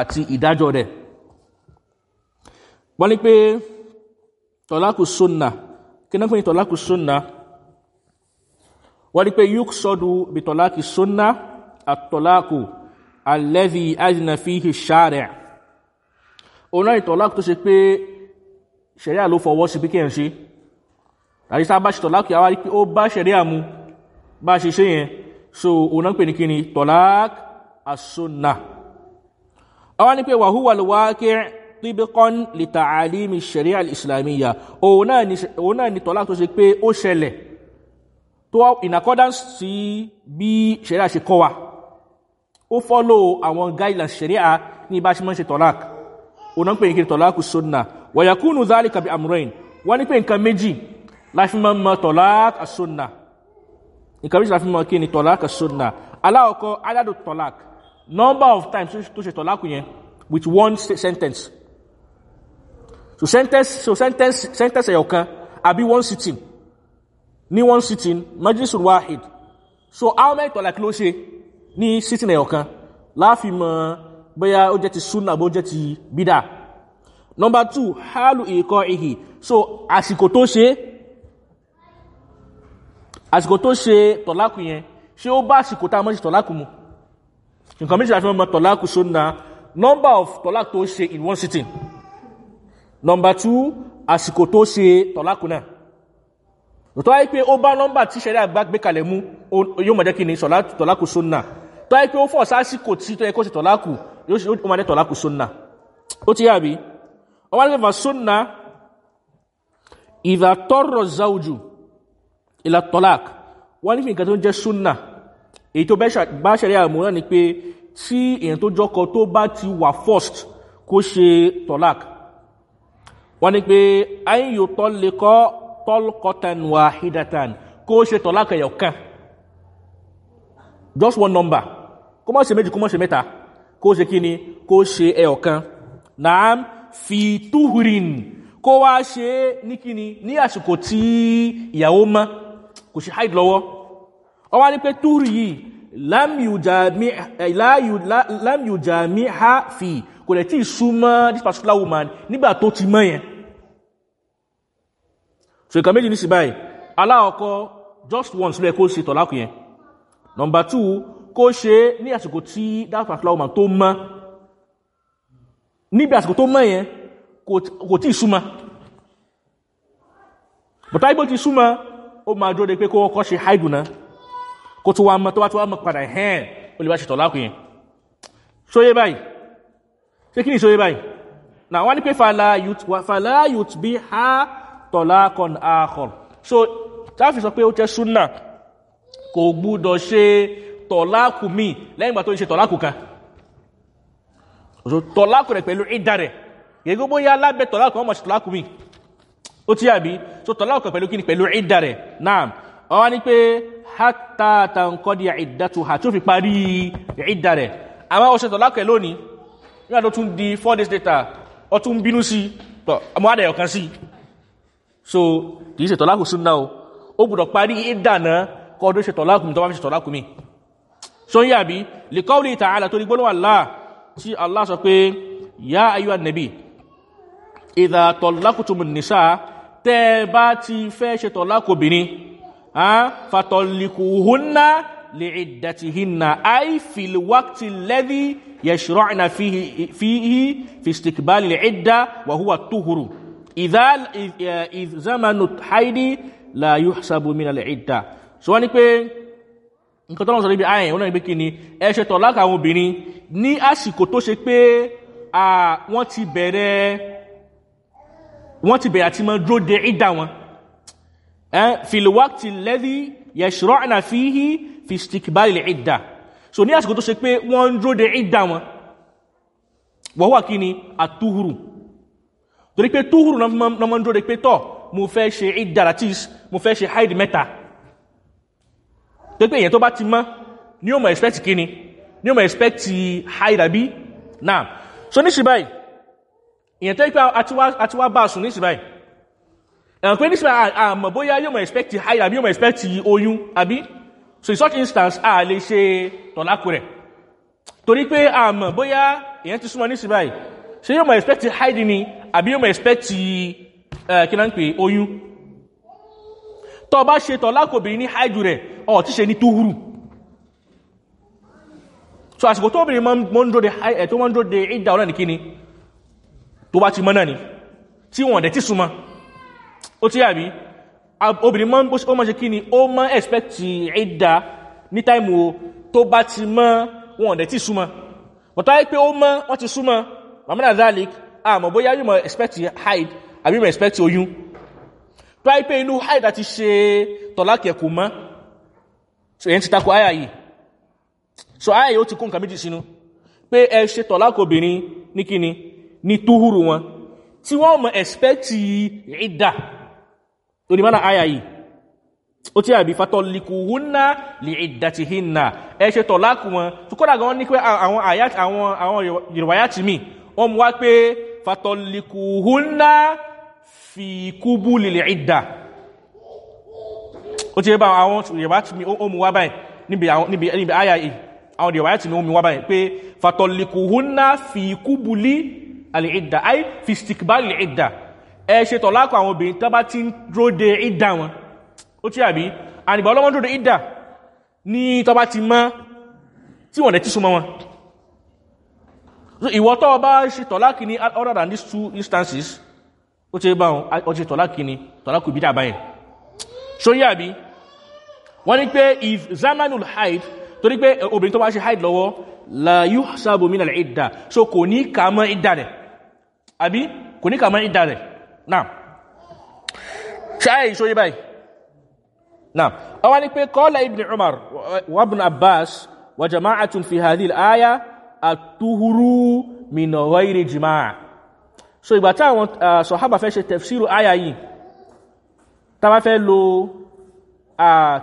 àti ìdájọ́ rẹ̀. Wọ́n ní pé tọ́lákù súnná kí náà pé tọ́lákù súnná wọ́n ní pé yíò sọ́dù bí tọ́lákù súnná àtọ́lákù alẹ́bí ajínà fíhì ṣáàrẹ̀ òun náà ìtọ́lákù tó ṣe pé ṣẹ̀ríà ló fọwọ́ sí pínkẹ́ ṣe. Àti sábà ṣe tọ̀láàkì àwárí pé ó bá ṣẹ̀ríà mú bá ṣe ṣe yẹn. So òun náà pè ní kíni tọ̀láàk àsúnà àwọn ni pé wàhúwà lè wákẹ́ tíbíkọ́n lè tààlímì ṣẹ̀ríà islamiyya òun náà ni tọ̀láàk tó ṣe pé ó ṣẹlẹ̀ tó in accordance sí bí ṣẹ̀ríà ṣe wa ó follow àwọn guidelines ṣẹ̀ríà ní bá ṣe mọ́ ṣe tọ̀láàk òun náà pè ní kíni tọ̀láàk sunna. Wàyàkúnù zálìkà bí amrain wọ́n ní pé nǹkan méjì láti mọ́ mọ́ tọ̀lák àsúnà nǹkan méjì kí tọ̀lák tọ̀lák number of times tó ṣe tọ̀lák yẹn with one sentence. So sentence so sentence sentence ẹ̀yọ̀ kan àbí one sitting. Ní one sitting majlisul wahid. So how many tọ̀lák ló ṣe ní sitting ẹ̀yọ̀ kan láàfin mọ́ bóyá ó jẹ́ ti súnà bó jẹ́ ti bídà. Number two hálù ìkọ́ ìhì. So àsìkò tó ṣe àsìkò tó ṣe tọ̀lákù yẹn ṣe ó bá àsìkò tá a mọ́ sí nǹkan méjì láti mọ́ tọ̀lákù sónà number of tọ̀lákù tó ṣe in one sitting. Number two àsìkò tó ṣe tọ̀lákù náà. Tọ́ ayé pé ó bá nọ́mbà tí ṣẹlẹ̀ àgbà gbé kalẹ̀ mú yóò mọ̀ jẹ́ kí ni? Tọ̀lákù sónà tọ́ ayé pé ó fọ̀ sásìkò tí tó yẹ kó ṣe tọ̀lákù yóò mọ̀ jẹ́ tọ̀lákù sónà ó ti yàbí wọ́n lè fa súnna ìdá tọrọ záújù ìlà tọ́lák wọ́n ní nǹkan tó ń jẹ́ súnna èyí tó bá ṣẹ̀rẹ̀ àmúrán ni pé tí èyàn tó jọ́kọ tó bá ti wà first kó ṣe tọ́lák wọ́n ní pé ayin yóò tọ́ lè kọ́ tọ́lkọ́tàn wà hídàtàn kó ṣe tọ́lák ẹ̀yọ̀ kan. Just one number kó mọ́ ṣe méjì kó mọ́ ṣe mẹ́ta. Kó ṣe kí ni kó ṣe ẹ̀yọ̀ kan naam fi túhùrin kó wá ṣe ní kíni? Ní àsìkò tí ìyàwó mọ́. Kò ṣe haid lọ́wọ́. Ọ wá ní pé túhùrì yìí lam yujami ha fi. Kò lẹ̀ tí ìsúnmọ́ this particular woman nígbà tó ti mọ́ yẹn. So ìkà méjì ní sí báyìí. Aláọ̀kọ́ just once ló yẹ kó ṣe yẹn. Number two kó ṣe ní àsìkò tí that particular woman tó mọ́. Níbi àsìkò tó mọ́ yẹn kò tí súnmọ́. Bọ̀tá igbó ti súnmọ́ ó máa dúró de pé kó kọ́ ṣe haidu náà. Kó tó wá mọ́ tó wá tó wá mọ́ padà hẹ́n ó lè bá ṣe tọ̀láàkù yẹn. Ni ṣóyé báyìí? Na wọ́n ní pé fàlá yùt bí ha so táàfi sọ pé ó jẹ́ súnà. Kò gbúdọ̀ ṣe tọ̀láàkù mi lẹ́yìn gbà tó ń ṣe tọ̀láàkù kan. Tọ̀láàkù rẹ̀ pẹ̀lú ìdá rẹ̀. Gẹ́gẹ́ bóyá lábẹ́ tọ̀láàkù wọ́n mọ̀ sí tọ̀láàkù mi. Ó tí àbí so tọ̀láàkù pẹ̀lú kíni? Pẹ̀lú ìdá rẹ̀. Náà wọ́n ní pé hátà tàǹkọ́dí ìdátù hà tó fi parí ìdá rẹ̀. Àwọn ọ̀ṣẹ̀ tọ̀láàkù ẹ̀ lónìí. Nígbà di four days later ọ tún bínú sí tọ̀ ọmọ so kìí ṣe tọ̀láàkù súnná o. Ó gbọ́dọ̀ parí ìdá náà kọ́ ọdún ṣe tọ̀láàkù mi tó bá fi ṣe tọ̀láàkù mi yàbí lè kọ́wùlì ta'ala torí gbọ́nà Allah tí Allah sọ pé yá ayúwa nàbí ìdá tọ̀lákùtùmù nìsá tẹ́ bá ti fẹ́ ṣe tọ̀lákùbìnrin fatọ̀lìkùhúnná lè ìdàtìhínà áì fìlwáktì lẹ́dí yẹ̀ṣọ́rọ̀nà fíhí fìstikbálì lè ìdá wàhúwà túhùrù ìzámanù haidi la yóò sábò mìíràn nǹkan tọ́lọ́ sọ níbi ayẹ̀ wọ́n náà ní pé kí ni? Ẹ ṣe tọ̀lákù àwọn obìnrin ní àsìkò tó ṣe pé wọ́n ti bẹ̀rẹ̀ wọ́n ti bẹ̀rẹ̀ àti mọ́ dúró de ìdá wọn. Fìlúwáktì lẹ́dí yẹ̀ṣọ́rọ̀ àná fi hí fi stikbali ìdá so ní àsìkò tó ṣe pé wọ́n ń dúró de ìdá wọn wọ́n wà kí ni? Àtúhùrù torí pé túhùrù náà mọ́ ń dúró de pé tọ́ mo fẹ́ ṣe ìdá àti mo fẹ́ ṣe haid mẹ́ta tó pé èyàn tó bá ti mọ́ ní o mọ̀ expect kí ni ní o mọ̀ expect haid àbí náà. So ní ṣe báyìí ìyẹn tẹ́ pé àti wá sùn ní ìsìnbáyì ẹ̀rùn pé ìsìnbáyì àmọ̀ bóyá yóò mọ̀ expect high àbí yóò mọ̀ expect oyún àbí? So in such instance a lè ṣe tọ̀lákù rẹ̀. Torí pé àmọ̀ bóyá ìyẹn ti súnmọ́ ní ìsìnbáyì ṣe yóò mọ̀ expect high ni àbí yóò mọ̀ expect kí náà ń pè oyún tọ́ bá ṣe tọ̀lákù obìnrin ní high rẹ̀ ọ̀ tí ṣe ní túhùrù so àsìkò tó obìnrin mọ́ ń dúró de ìdá ọ̀nà ní kíni tó bá ti mọ́ náà ni tí wọ́n dẹ̀ tí súnmọ́ ó tí àbí obìnrin mọ́ ó mọ́ ṣe ó mọ́ expect ìdá ní táìmù tó bá ti mọ́ wọ́n dẹ̀ tí súnmọ́ bọ̀tá pé ó mọ́ wọ́n ti súnmọ́ mamman zalik àmọ́ bóyá yóò mọ́ expect hide àbí mọ́ expect oyún tó á pé inú hide àti ṣe tọ̀lákẹ̀kù mọ́. So èyí ti takò àyà yìí. So àyà yìí ó ti kó nǹkan méjì sínú. Pé ẹ ṣe tọ̀lákọ̀bìnrin ní kíni? Ní túhùrù wọn. Tí wọ́n mọ̀ ẹ̀spẹ́kì ìdá. Torí mọ́nà àyà yìí. Ó tí àbí fatọ́likù húnná lè ìdá ti hínà ẹ ṣe tọ̀láàkù wọn tó kọ́dà gan ti fi kúbú lè ìdá ó tí bá àwọn ti mi ó mú wá báyìí níbi àyà yìí. Àwọn ti mi ó mú wá báyìí pé fatọ́likù húnná fi kúbú lè alìídà ay fi stikbali alìídà ẹ ṣe tọ̀lákọ̀ àwọn obìnrin tó bá ti ń dróde ìdá wọn. Ó tí àbí? Àníbà ọlọ́wọ́n dróde ìdá ní tó bá ti mọ́ tí wọ́n dẹ̀ tí súnmọ́ wọn. Ìwọ́ tọ́ bá ṣe tọ̀lákì ní other than these two instances ó tí bá wọn ó ṣe tọ̀lákì ní tọ̀lákù ìbídà báyìí. Ṣó yà bí wọ́n ní pé if zamanul haid torí pé obìnrin tó bá ṣe haid lọ́wọ́ la yuhsabu min al-idda so kò ní kà mọ́ ìdá rẹ̀. Àbí? Kò ní kà mọ́ ìdá rẹ̀. Náà ṣáyẹ̀ ìṣòyí báyìí? Náà ọwá ní pé qala ibn umar wa abbas wa jama'atun fi hadhihi al-aya at-tuhuru min jimaa so ìgbà tí àwọn sọ̀hábà fẹ́ ṣe tafsiru aya yìí tá bá fẹ́ lo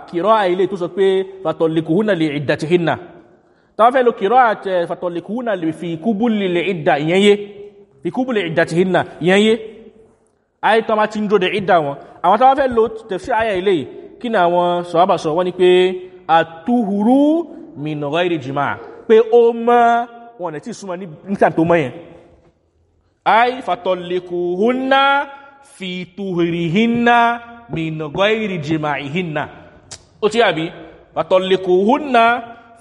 kìrọ́ àìlè tó sọ pé fatallikuhunna li iddatihinna tàwọn fẹ́ lo kìrọ́ àti fatọ̀lẹ̀kúnà lè fi kúbùlì lè ìdà ìyẹnyé fi kúbùlì ìdà ti hinna ìyẹnyé ayé tọ́ ma ti ń dóde ìdà wọn. Àwọn tàwọn fẹ́ lo tẹ̀fí ayà ilé kí ni àwọn sọ̀rọ̀bà sọ? Wọ́n ni pé àtúhùrú mìnàrọ̀ ìrì jìmá pé ó mọ́ wọn tí súnmọ́ níta tó mọ́ yẹn ayé fatọ̀lẹ̀kúnà fi tuhìrì hinna mìnàrọ̀ ìrì jìmá ìhinna ó ti àbí? Fatọ̀lẹ̀kúnà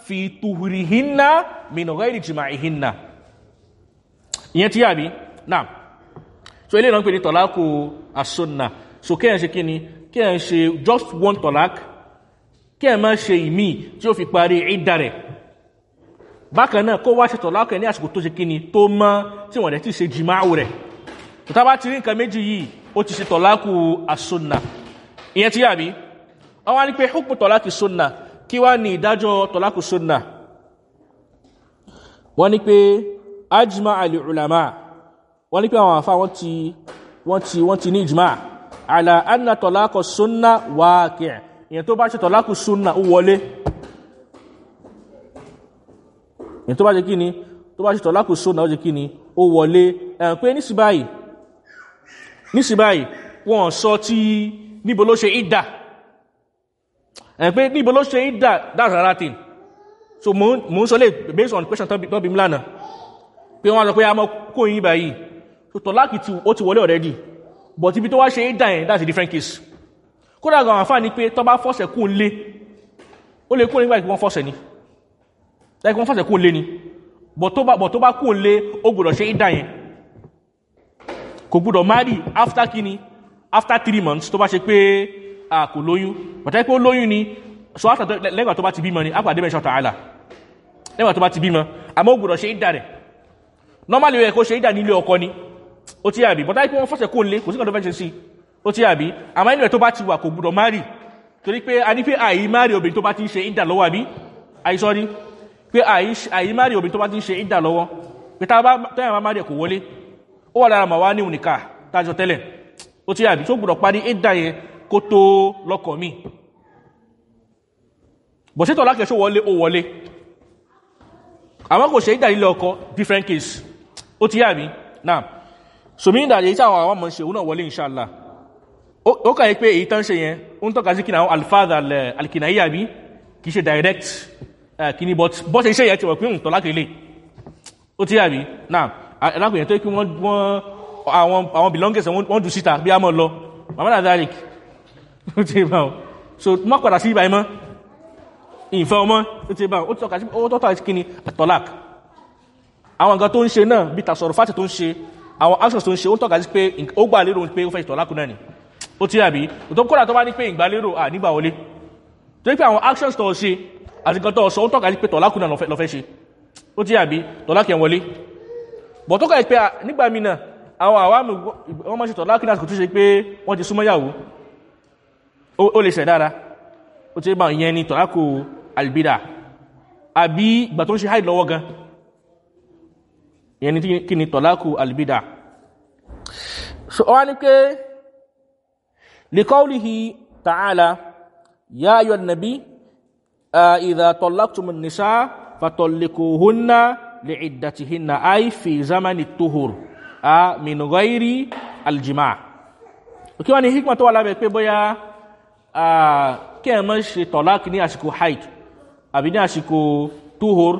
fi tuhurihinna min ghairi jima'ihinna. Ìyẹn tí yàbí náà so ilé ìrànpẹ̀ ní tọ̀lákù as-sunna so kíyàn ṣe kí ni? Ṣe just one tọ̀lák kí ẹ má ṣe ìmí tí fi parí ìdá bákan náà kó wá ṣe tọ̀láàkù ẹ̀ ní àsìkò tó ṣe kíni tó mọ́ tí wọ́n dẹ̀ ti ṣe jìmáwò rẹ̀. Tó bá ti rí nǹkan méjì yìí ó ti ṣe tọ̀láàkù àsùnà ìyẹn ti yàbí wọ́n wá ní pé hukmu tọ̀láàkù sunna kí wá ní ìdájọ́ tọ̀láàkù sunna wọ́n ní pé ajma ali ulama wọ́n ní pé àwọn àfa wọ́n ti wọ́n ti ní ìjìmá àlà anna tọ̀láàkù sunna wákìí ìyẹn tó bá ṣe tọ̀láàkù sunna ó wọlé ìyẹn tó bá ṣe kí ni tó bá ṣe tọ̀láàkù sunna ó ṣe kí ni ó wọlé. Ẹ̀ pé nísìbáyìí nísìbáyìí wọ́n sọ tí níbo ló ṣe ìdá. Ẹ̀ pé níbo ló ṣe ìdá that's another thing. So mo ń sọ lè based on question tó bí mlànà pé wọ́n sọ pé a mọ́ kó yín báyìí. So tọ́láàkì tí ó ti wọlé already. But ibi tó wá ṣe ìdá yẹn that's a different case. Kódà gan àǹfà ni pé tọ́ bá fọ́sẹ̀ kún lé ó lè kún nígbà tí wọ́n fọ́sẹ̀ ni láì wọ́n fọ́sẹ̀ kún lé ni. But tó bá kún lé ó gbọ́dọ̀ ṣe ìdá yẹn. Kò gbọ́dọ̀ marry after kini after three months tó bá ṣe pé kò lóyún. Bọ̀tẹ́ pé ó lóyún ni so after lẹ́gbà tó bá ti bímọ ni apàdé mẹ́ṣọ́ tààlà lẹ́gbà tó bá ti bímọ àmọ́ gbọ́dọ̀ ṣe ìdá rẹ̀. Normally ó yẹ kó ṣe ìdá nílé ọkọ ni. Ó ti àbí bọ̀tẹ́ pé wọ́n fọ́sẹ̀ kó lé kò sí kan tó fẹ́ ṣe sí ó ti àbí àmọ́ inú ẹ̀ tó bá ti wà kò gbọ́dọ̀ marry. Torí pé a ní pé àyí marry obìnrin tó bá ti ń ṣe ìdá lọ́wọ́ àbí? Àìsọ́rí pé àyí marry obìnrin tó bá ti ń ṣe ìdá lọ́wọ́. Pé tá a bá marry kò wọlé. Ó wà lára màá wá ní òníkà tájọ tẹ́lẹ̀. Ó ti àbí tó gbọ́dọ̀ parí ìdá yẹn kó tó lọ́kọ̀ mi? Bọ̀ sí tọ́lá kẹsọ́ wọlé ó wọlé. Àwọn kò ṣe ìdá ilé ọkọ̀ different case. Ó ti àbí náà so mi ìdàjẹ́ tí àwọn ọmọ ṣe òun náà wọlé inṣàlá ó kàyẹ pé èyí tán ṣe yẹn ó ń tọ́ka sí kí àwọn alfáàdà alkìnàyà bí kì í ṣe direct kì ní but bọ́ ṣe iṣẹ́ yẹn ti wọ̀ pé ń tọ́lá kẹlẹ̀ ó ti àbí náà alákùnrin tó kí wọ́n àwọn belongings wọ́n dù síta bí a mọ́ lọ. Mama na dalek ó ti bá wọn so mọ́ padà sí ibà ẹmọ́ ìfẹ́ ọmọ. Ó ti bá wọn ó tọ́ka sí ó tọ́ka sí kíni atọ́lák àwọn nǹkan tó ń ṣe náà bí tasọ̀rọ̀ fàtí tó ń ṣe àwọn actions tó ń ṣe ó tọ́ka sí pé ó gbà lérò pé ó fẹ́ ìtọ́lákù náà ni. Ó ti àbí tó kọ́dà tó bá ní pé ìgbà lérò à nígbà wọlé. Tó ní pé àwọn actions tó ṣe àti nǹkan tó sọ ó tọ́ka pé tọ́lákù náà lọ fẹ́ ṣe. Ó ti àbí? Tọ́lákù yẹn wọlé. Bọ̀ tó kọ́ pé nígbà mìíràn àwọn àwámù wọ́n mọ́ sí tọ̀ lákínà kò tó ṣe pé wọ́n ti súnmọ́ yàwó ó lè ṣẹ̀dára ó ti bá ìyẹn ni tọ̀lákù albida àbí idha tọ̀lákùtùmù nisa fatọ̀lẹ̀kùhunna li'iddatihinna ay fi zamani tuhur a min ghairi aljima. Òkè wọ́n ni hikma tó wà lábẹ́ pé bóyá kí ẹ mọ́ ṣe tọ́lák ní àsìkò haid àbí ní àsìkò tuhur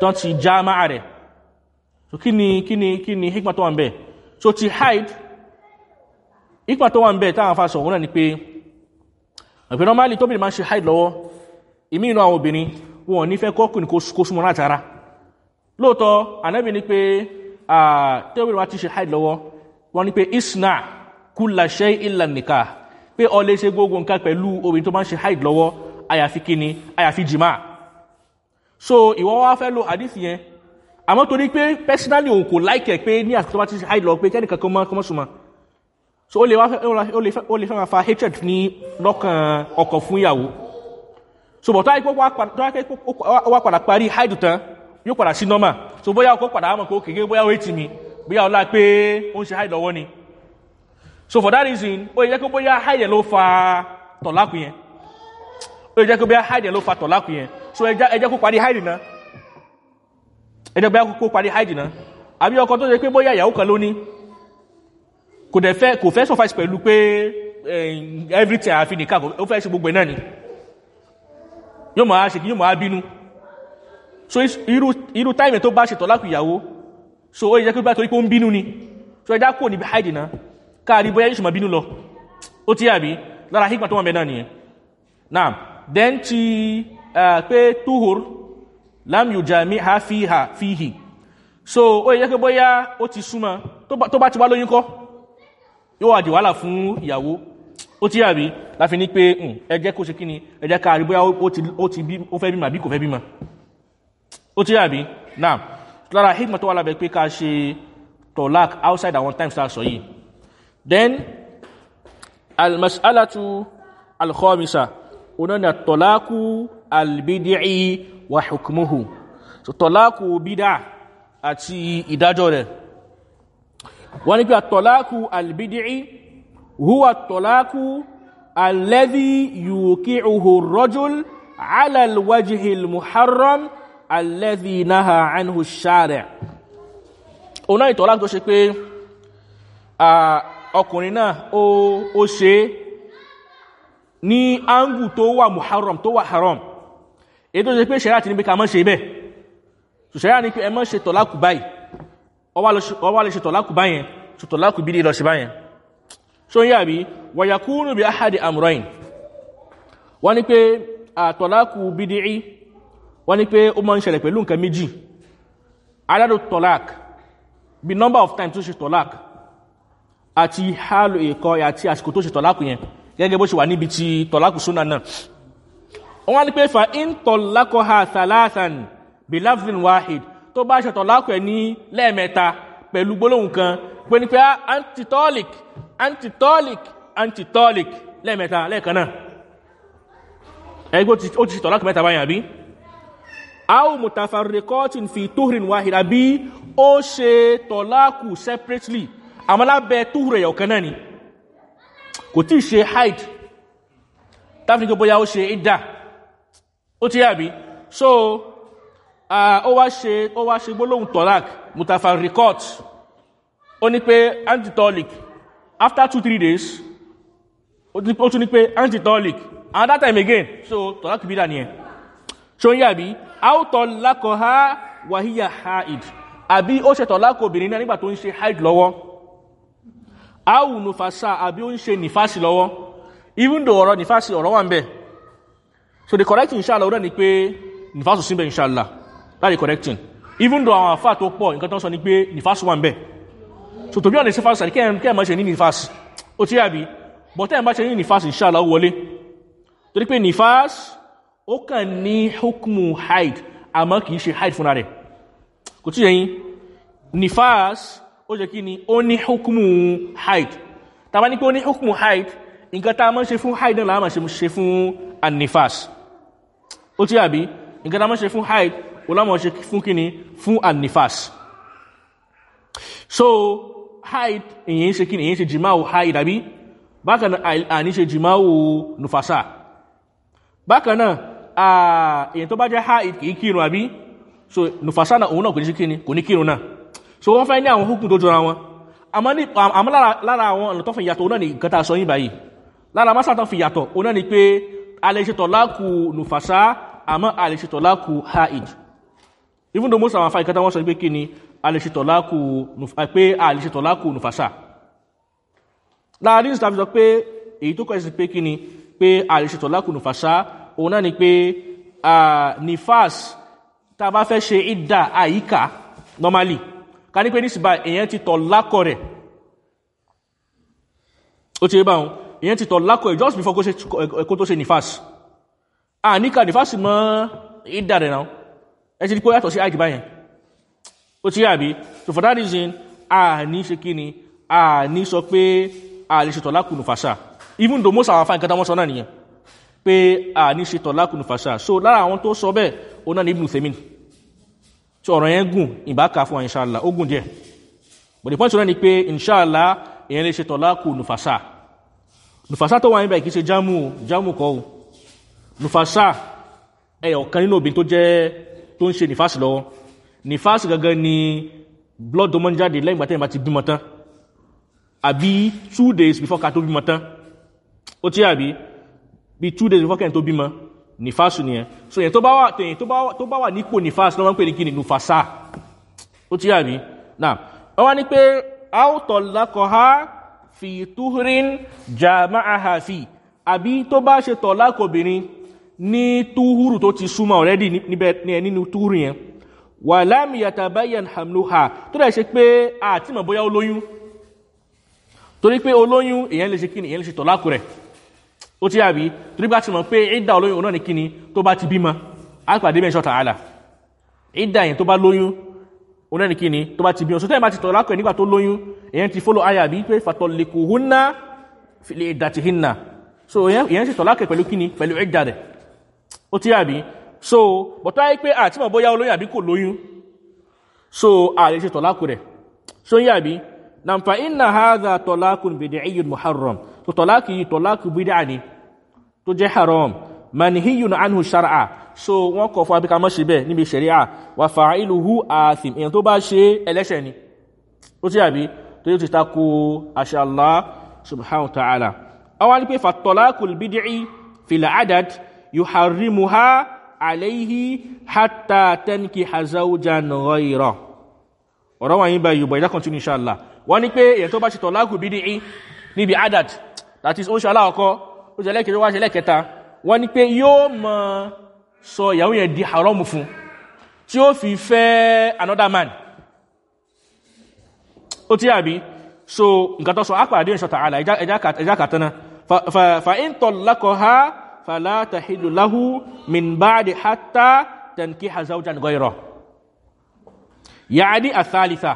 tó ti já máa rẹ̀. So kí ni kí ni kí ni hikma tó wà ń bẹ̀ so ti haid hikma tó wà ń bẹ̀ táwọn afá sọ wọ́n ni pé ọ̀pẹ̀ normally tóbi máa ń ṣe haid lọ́wọ́ ìmí inú àwọn obìnrin wọn ní fẹ́ kọ́kùnrin kó súnmọ́ látara lóòótọ́ ànábì ni pé tẹ́wìrì wá ti ṣe haid lọ́wọ́ wọ́n ní pé isna kúlà ṣe ìlà nìka pé ọ lè ṣe gbogbo nǹkan pẹ̀lú obìnrin tó máa ń ṣe haid lọ́wọ́ àyàfi kíni àyàfi jìmá. So ìwọ wá fẹ́ lo àdísì yẹn. Àmọ́ torí pé personally òun kò láìkẹ̀ pé ní àsìkò tó bá ti ṣe haid lọ pé kẹ́nìkan kan mọ́ súnmọ́ so ó lè fẹ́ máa fa hatred ní lọ́kàn ọkọ fún ìyàwó. So bọ̀ tó wá padà parí haid tán yóò padà sí normal. So bóyá ọkọ̀ padà mọ̀ kó kéèké bóyá ó ètì mi bóyá ọlá pé ó ń ṣe haid lọ́wọ́ ni. So for that reason ó yẹ kó bóyá haid yẹn ló fa tọ̀lákù yẹn. Ó yẹ kó bóyá haid yẹn ló fa tọ̀lákù yẹn. So ẹ jẹ́ kó parí haid náà. Ẹ jẹ́ bóyá kó parí haid náà. Àbí ọkọ̀ tó yẹ pé bóyá ìyàwó kan ló kò dẹ̀ fẹ́ kò fẹ́ suffice pẹ̀lú pé everything àfi nìkan ó fẹ́ ṣe gbogbo ẹ̀ náà ni. Yóò máa ṣe kí yóò máa bínú. So irú irú táìmì tó bá ṣe tọ́lákù ìyàwó so ó yẹ kí ó bá torí pé ó ń bínú ni. So ẹjá kò níbi haidi náà. Káàrí bóyá yóò ṣe máa bínú lọ. Ó tí àbí? Lára hikma tó wọ́n mẹ́ná nìyẹn. Náà then ti pé tuhur lam yóò jami ha fi ha fi hì so ó yẹ kí bóyá ó ti súnmọ́. Tó bá ti wá lóyún kọ́ yóò wà di wàhálà fún ìyàwó. Ó ti àbí láfi ní pé ẹjẹ́ kó ṣe kí ni? Ẹjẹ́ ká rí bóyá ó ti bí ó fẹ́ bímọ àbí kò fẹ́ bímọ. Ó ti àbí náà lára hikmah tó wà lábẹ́ pé ká ṣe tolak outside àwọn times tá sọ yìí. Then almasalatu alkhomisa ona ni tolaku albidi'i wa hukmuhu. So tolaku bida àti ìdájọ́ rẹ̀ wọ́n ní pé tolaku albidi'i huwa tolaku alladhi yuqi'uhu ar-rajul 'ala al-wajhi al-muharram alladhi naha 'anhu ona ni tolaku tó ṣe pé ọkùnrin náà ó ṣe ní áńgù tó wà muharram tó wà haram. Èyí tó ṣe pé ṣẹ̀rá ti ní pé ká mọ́ ṣe bẹ́ẹ̀. So ṣẹ̀rá ní pé ẹ mọ́ ṣe tọ̀lákù báyìí ọwá lè ṣe tọ̀lákù báyẹn so tọ̀lákù bí lọ ṣe báyẹn. So yà bí wàyàkúrù bí ahadi amrain wọ́n ní pé tọ̀lákù bídìí wọ́n ní pé ó mọ́ ń ṣẹlẹ̀ pẹ̀lú nǹkan méjì. Adádò tọ̀lák bí number of times tó ṣe tọ̀lák àti hálò ẹ̀kọ́ àti àsìkò tó ṣe tọ̀lákù yẹn gẹ́gẹ́ bó ṣe wà níbi ti tọ̀lákù súnà náà. Wọ́n ní pé fa in tọ̀lákọ̀ ha thalathan bí lafzin wahid tó bá ṣe tọ̀lákù ẹ̀ ní lẹ́ẹ̀mẹ́ta pẹ̀lú gbólóhùn kan pé ní pé antitolic antitolic antitolic lẹ́ẹ̀mẹ́ta lẹ́ẹ̀kan náà. Ẹgbẹ́ ó ti ṣe tọ̀lákù mẹ́ta báyìí àbí? Aw mutafarriqatin fi tuhrin wahid àbí ó ṣe tọ̀lákù separately àmọ́ lábẹ́ túhùrẹ̀ yọ̀ kan náà ni. Kò tí ṣe haid. Táfíkò bóyá ó ṣe ìdá ó tí yàbí so ó wá ṣe ó wá ṣe gbólóhùn tọ́lák mutafarikot ó ní pé antitolic after two three days ó tún ní pé antitolic and that time again so tọ́lák bí dà ní ẹ̀. So ń yàbí áwùtọ̀ lákọ̀ ha wàhíyà haid. Àbí ó ṣe tọ́lák obìnrin náà nígbà tó ń ṣe haid lọ́wọ́? Áwù nufasa àbí ó ń ṣe nìfásì lọ́wọ́? Even though ọ̀rọ̀ nìfásì ọ̀rọ̀ wà ń bẹ̀. So the correcting inshallah ọ̀rọ̀ ni pé nìfásù síbẹ̀ inshallah that is correcting even though àwọn àfáà tó pọ̀ nǹkan tó ń sọ ni pé nìfásù wà ń bẹ̀ so to be honest àti kẹ́ ẹ̀ máa ṣe ní nìfásì ó ti yàbí. But ẹ̀ máa ṣe ní nìfásì inshallah ó wọlé. Torí pé nìfásì ó kàn ní hukmu haid àmọ́ kì í ṣe haid fúnra rẹ̀. Kò tí yẹn nìfásì ó jẹ́ kí ni? Ó ní hukumu haid. Tàbá ní pé ó ní hukumu haid nǹkan tá a mọ́ ṣe fún haid náà láàmà ṣe fún annifas. Ó tí àbí nǹkan tá a ṣe fún haid ó láàmà ṣe fún ni fún annifas so haid èyí ṣe kí ni èyí ṣe jimáwò haid àbí? Bákan náà àní ṣe jimáwò nufasa. Bákan náà èyí tó bá jẹ́ haid kìí kírun àbí? So nufasa náà òun náà kò ní ṣe kí ni kò ní kírun náà. So wọ́n fẹ́ ní àwọn hukun tó jọra wọn. Àmọ́ lára àwọn ọ̀nà tó fi yàtọ̀ náà ni nǹkan tá a sọ yín báyìí. Lára masá tó fi yàtọ̀ ó náà ni pé a lè ṣe nùfàṣá àmọ́ a lè ṣe tọ̀láàkù haid even though most àwọn afá ìkẹta wọ́n sọ pé kí ni pé a lè ṣe tọ̀láàkù nùfàṣá lára ní ìsìtàfi sọ pé èyí tó kọ́ pé kí ni pé a lè ṣe tọ̀láàkù nùfàṣá òun náà ni pé nifas tá a bá fẹ́ ṣe ìdá normally. Ká ní pé ní síbá èyàn ti tọ̀ lákọ̀ rẹ̀. Ó ti rí báhùn èyàn ti tọ̀ lákọ̀ rẹ̀ just before kó tó ṣe nifas. A níka nifas mọ́ ìdá rẹ̀ náà ẹ ti rí pé yàtọ̀ sí àìkì báyẹn. Ó ti rí àbí? So for that reason a ní ṣe kí ni? A ní sọ pé a lè ṣe tọ̀ lákù nufasa even though most àwọn afáǹkan táwọn sọ náà nìyẹn pé a ní ṣe tọ̀ lákù nufasa so lára àwọn tó sọ bẹ́ẹ̀ ó náà ní ibùn tèmi tí ọ̀rọ̀ yẹn gùn ìbáka fún ìṣàlá ó gùn díẹ̀. But the point rẹ̀ ni pé ìṣàlá èyàn lè ṣe tọ̀láàkù nùfàṣà. Nùfàṣà tó wà níbẹ̀ kìí ṣe jámù jámù kọ́ nùfàṣà ẹyọ kan nínú obìnrin tó jẹ́ tó ń ṣe nìfàṣì lọ́wọ́. Nìfàṣì gangan ni blood tó mọ́ ń jáde lẹ́yìn gbàtẹ́yìn bá ti bímọ tán. Àbí two days before ká tó bímọ tán. Ó tí àbí? Bí two days before kẹ́yìn tó bímọ nífàsù nìyẹn. So yẹn tó bá wà tẹ̀yìn tó bá wà nípò nífàsù lọ́wọ́ ń pè ní kí ni? Nùfàsà. Ó tí àbí? Náà wọ́n wá ní pé áwùtọ̀ lákọ̀ọ́há fi túhùrín jàmáàhà fi. Àbí tó bá ṣe tọ̀ lákọ̀ọ́bìnrin ní túhùrù tó ti súnmọ́ ọ̀rẹ́dì níbẹ̀ nínú túhùrù yẹn. Wà láàmì yàtàbáyàn hamluha. Tó dẹ̀ ṣe pé àti mọ̀ bóyá olóyún torí pé olóyún èyàn lè ṣe kí ni èyàn lè ṣe tọ̀ lákọ̀ rẹ̀. Ó ti àbí torí bá ti mọ̀ pé ìdá olóyún náà ní kíni tó bá ti bímọ àpàdé bẹ́ẹ̀ ṣọ́ta àlà ìdá yẹn tó bá lóyún òun náà ní kíni tó bá ti bímọ. Sọtẹ́ bá ti tọ̀ lákọ̀ nígbà tó lóyún èyàn ti fọ́lọ́ ayà bí pé fàtọ̀lẹ̀kù húnná lè dàtì hínà so èyàn ti tọ̀ lákọ̀ pẹ̀lú kíni pẹ̀lú ìdá rẹ̀ ó ti àbí so bọ̀tọ́ ayé pé àti mọ̀ bóyá olóyún àbí kò lóyún so lè ṣe tọ̀ lákọ̀ rẹ̀. So yà bí nàmfà iná haza tọ́lákùn bèdè iyùn muharram. Tó tọ́lákì yìí tọ́lákù bídà ni tó jẹ́ haram. Manhiyun anhu shar'a. So wọ́n kọ̀ fún abíkà mọ́ṣe bẹ́ẹ̀ níbi sharia wà fa'iluhu athim. Èyàn tó bá ṣe ẹlẹ́ṣẹ̀ ni. Ó tí àbí tó yóò ti takò àṣà Allah subhanahu ta'ala. Àwọn ní pé fatọ́lákùn bídì fil adad yuharrimuha alayhi hatta tanki hazawjan ghayra. Ọ̀rọ̀ wọ̀nyí bá yìí bọ̀ ìdá continue inshallah. Wọ́n ní pé èyàn tó bá ṣe tọ̀láàkù bídí níbi adad that is ó ṣe aláàkọ́ ó ṣe lẹ́kẹ̀ẹ́ wá ṣe lẹ́kẹta wọ́n ní pé yóò mọ̀ sọ ìyàwó yẹn di haram fún tí ó fi fẹ́ another man. Ó tí àbí so nǹkan tó sọ ápàdé ìṣọ́ ta'ala ẹjá kàtánà fa in tọ̀lákọ̀ fala tahidu lahu min ba'di hatta tankiha zawjan ghayra yaani athalitha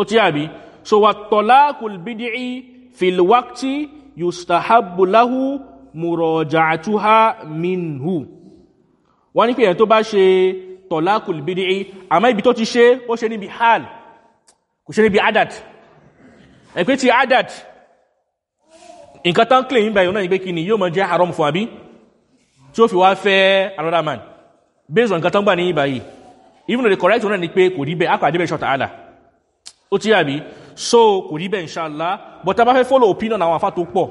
ó tí àbí? So wa tọ́lákùl bídìí filwakti yustahabbu lahu muroja'atuha minhu wọ́n ní pé èyàn tó bá ṣe tọ́lákùl bídìí àmọ́ ibi tó ti ṣe ó ṣe níbi hal kò ṣe níbi adat. Ẹ̀pẹ́ ti adat nǹkan tán yínbà ìwọ̀n náà ìgbé kí ni yóò mọ̀ jẹ́ haram fún àbí? Tí ó fi wá fẹ́ another man. Based on nǹkan tán gbà ní ìbà yìí even though the correct one ni pé kò rí bẹ́ẹ̀ akọ̀ àdébẹ̀ ṣọ́ta àlà ó ti yàbí so kò rí bẹ́ẹ̀ inshallah. But a bá fẹ́ follow opinion àwọn afá tó pọ̀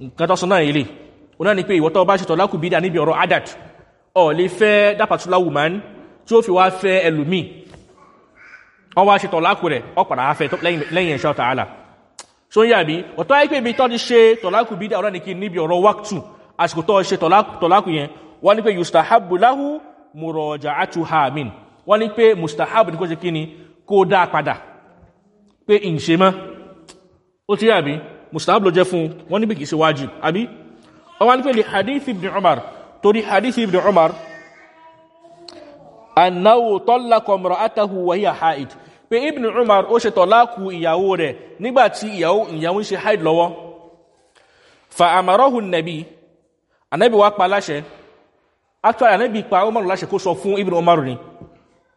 nǹkan tó sọ náà ilé ó náà ni pé ìwọ́tọ́ bá ṣe tọ́lá kù bídà níbi ọ̀rọ̀ adat ọ̀ lè fẹ́ that particular woman tí ó fi wá fẹ́ ẹlòmíì. Wọ́n wá ṣe tọ́lá kù rẹ̀ ọ̀ padà wá fẹ́ lẹ́yìn ṣọ́ta so ń yàbí ọ̀tọ́ ayé pé ibi tọ́ ti ṣe tọ́lá kù bídà ọ̀rọ̀ ni kí níbi ọ̀rọ̀ wákùtù àsìkò tó ṣe tọ́lá kù yẹn wọ́n ní pé yustahabu lahu muroja'atuha min. Wọ́n ní pé mustahab ní kó ṣe kí ni kó dá padà pé ìṣe mọ́ ó tí àbí mustahab ló jẹ́ fún wọ́n ní bí kìí ṣe wájib àbí ọwọ́n ní pé lè hadith ibn umar. Torí hadith ibn umar annáwó tọ́lákọ̀ mọ̀rọ̀ wa hiya haid pé ibn umar ó ṣe tọ́lákù ìyàwó rẹ̀ nígbà tí ìyàwó ń ṣe fa àmàrọ́hù nàbí anábì wá pa láṣẹ. Actually anábì pa umar láṣẹ kó sọ fún ibn umar ni.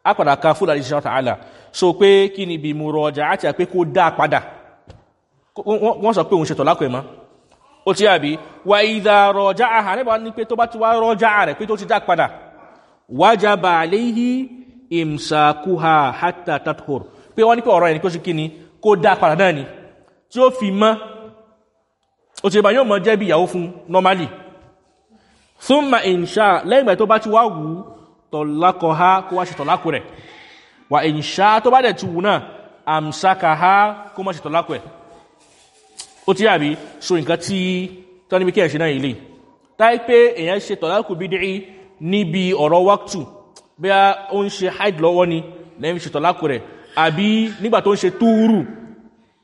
Apàdà ka fúlà ìṣẹ́ ta'ala. So pé kí ni bí mú rọjà àti àpé kó dá padà. Wọ́n sọ pé òun ẹ̀mọ́ ó ti àbí? Wà ìdá rọjà àhà nígbà ní pé tó bá ti wá rọjà rẹ̀ pé tó ti dá padà wájà bà léhí ìmsàkúhà hátà tathur. Pé wọ́n ní pé ọ̀rọ̀ ẹni kó sì kí ni kó dá padà náà ni. Tí ó fi mọ́ ó ti bá yóò mọ jẹ́ bí ìyàwó fún normally. Thumma insha lẹ́yìn ìgbà tó bá ti wá wù ú tọ̀lákọ̀ ha kó wá ṣe tọ̀lákọ̀ rẹ̀. Wà ìṣá tó bá dẹ̀ ti wù náà àmsáka ha kó má ṣe tọ̀lákọ̀ ti yàbí so nǹkan tí tọ́ níbi kí ẹ̀ ṣe náà ilé táì pé èèyàn ṣe tọ̀lákọ̀ bídìí níbi ọ̀rọ̀ wákùtù bí a ó ń ṣe haid lọ́wọ́ ni lẹ́yìn ṣe tọ̀lákọ̀ rẹ̀ àbí nígbà tó ń ṣe túúrù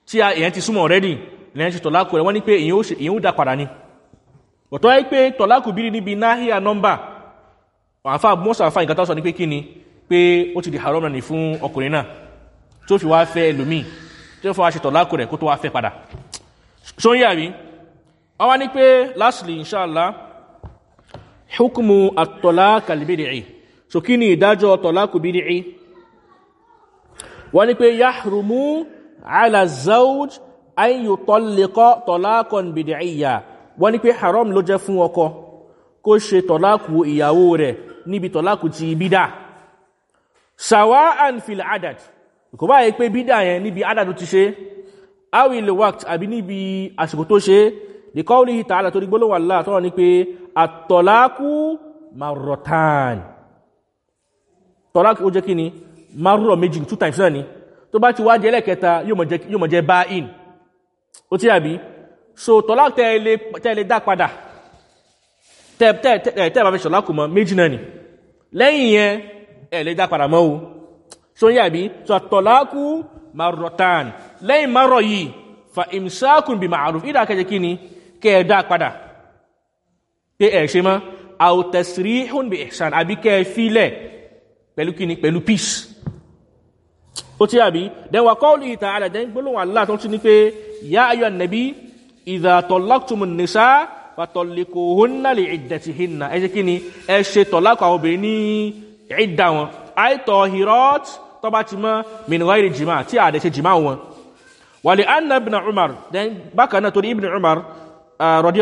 tí èèyàn ti súnmọ̀ rẹ́dì lẹ́yìn ṣe tọ̀lákọ̀ rẹ̀ wọ́n ní pé èèyàn ó dá padà ni. Ọ̀tọ́ ẹ́ pé tọ̀lákọ̀ bídìí níbi náhíà nọ́mbà àfá mọ́sà àfá nǹkan tó sọ ní pé kí ni? Pé ó ti di haram ní fún ọkùnrin náà tó fi wá fẹ́ ẹlòmíì tí ó fọ́ wá ṣe tọ̀lákù rẹ̀ kó tó wá fẹ́ padà. Ṣó ń yà rí wọ́n wá ní pé lastly inshallah hukumu àtọ̀lá kalibidi so kí ni ìdájọ́ tọ̀lákù bidi wọ́n ní pé yahrumu ala zawj an yutallika tọ̀lákùn bidi wọ́n ní pé haram ló jẹ́ fún ọkọ kó ṣe tọ̀lákù ìyàwó rẹ̀ níbi tọ̀lákù ti bídá sawa'an fil adad. Kò bá yẹ pé bídá yẹn níbi adad ti ṣe awil waqt àbí níbi àsìkò tó ṣe di qawlihi ta'ala tó di gbólówà tọ́rọ ní pé àtọ̀lákù marrotan tọ̀lákù ó jẹ́ kí ni? Marro méjì two times náà ni. Tó bá ti wá jẹ́ lẹ́kẹta yóò mọ̀ jẹ́ ba'in ó tí àbí so tọ̀lákù tẹ́lẹ̀ dá padà. Tẹ́ẹ̀ bá fi ṣọ̀lá kù mọ́ méjì náà ni. Lẹ́yìn yẹn ẹ̀ lè dá padà mọ́ o. So ń yàbí? So tọ̀láàkù marrotan lẹ́yìn marọ̀ yìí fa imsakun bi ma'aruf ìdá kẹjẹ kí ni? Kẹ́ ẹ dá padà. Ẹ̀ ṣe mọ́. Àwòtẹ̀sírí hún bí ẹ̀sán àbí kẹ́ ẹ fílẹ̀ pẹ̀lú kíni? Pẹ̀lú peace. Ó tí àbí then wà kọ́ọ̀lù ìta then gbólóhùn Allah tó tún ní pé yá ayọ̀ nàbí ìdà tọ̀láktùmù nìsá fàtọ̀lẹ̀kò hónà lè ìdẹ̀tì hinna ẹ ṣe kíni? Ẹ ṣe tọ̀lákọ̀ àwọn obìnrin ní ìdá wọn. Àìtọ̀ hirot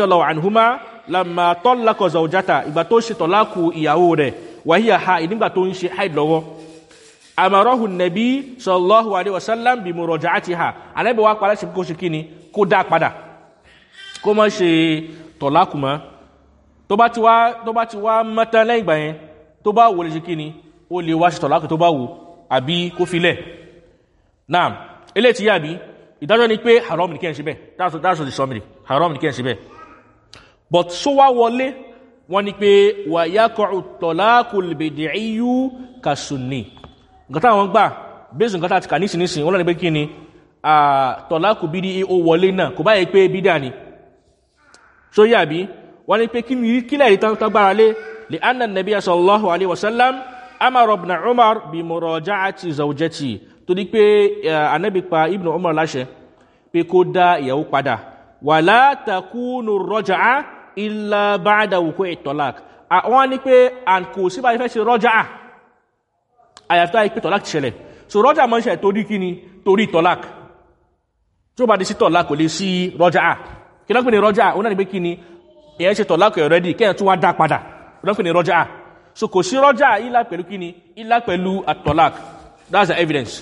ti anhuma lamma tọ́lákọ̀ zaujata ìgbà tó ṣe tọ̀lákù ìyàwó rẹ̀ wàhíyà ha ìnígbà tó ń ṣe haid lọ́wọ́. Amarahu nabi sallallahu alaihi wasallam bi muraja'atiha. Anabi wa pala se ko se kini kó dá padà. Kó má ṣe tọ̀lákù mọ́. Tó bá ti wá tó bá ti wá mọ́tán lẹ́yìn ìgbà yẹn tó bá wò lè ṣe kíni? Ó lè wá ṣe tọ̀lákù tó bá wò àbí kó filẹ̀ náà eléyìí ti yá bí ìdájọ́ ni pé haram ní kí ẹ̀ ṣe bẹ́ẹ̀. That's that's the summary. Haram ní kí ẹ̀ ṣe bẹ́ẹ̀. But so wá wọlé wọ́n ní pé wà yákọ̀ọ́ tọ̀lákù lèbèdìíyú kàṣùnì nǹkan táwọn gbà bẹ́sùn nǹkan tá a ti kà nísìnyìí wọ́n lọ́nà pé kí ni tọ̀lákù bídí ó wọlé náà kò báyìí pé bídà ni. So yà bí wọ́n ní pé kí lẹ́yìn tán gbára lé? Lè anna nabi sallallahu alaihi wasallam amara ibn umar bi muraja'ati zawjati. Tó di pé anabi pa ibn umar láṣẹ pé kó dá ìyàwó padà. Wala takunu raja'a illa ba'da wuqu'i talaq wọ́n ní pé and kò sí báyìí fẹ́ ṣe raja'a àyàfi pé tọ́lák ṣẹlẹ̀. So rọ́jà mọ́ ṣẹ̀ torí kí ni torí tọ́lák tí ó bá di sí tọ́lák kò lè sí rọ́jà. Kí lọ́pẹ́ ni rọ́jà? Ó náà ní pé kí ni èyàn ṣe tọ́lák already kẹ́yàn tún wá dá padà. Lọ́pẹ́ ni rọ́jà? So kò sí rọ́jà ilá pẹ̀lú kí ni ilá pẹ̀lú àtọ́lák that's the evidence.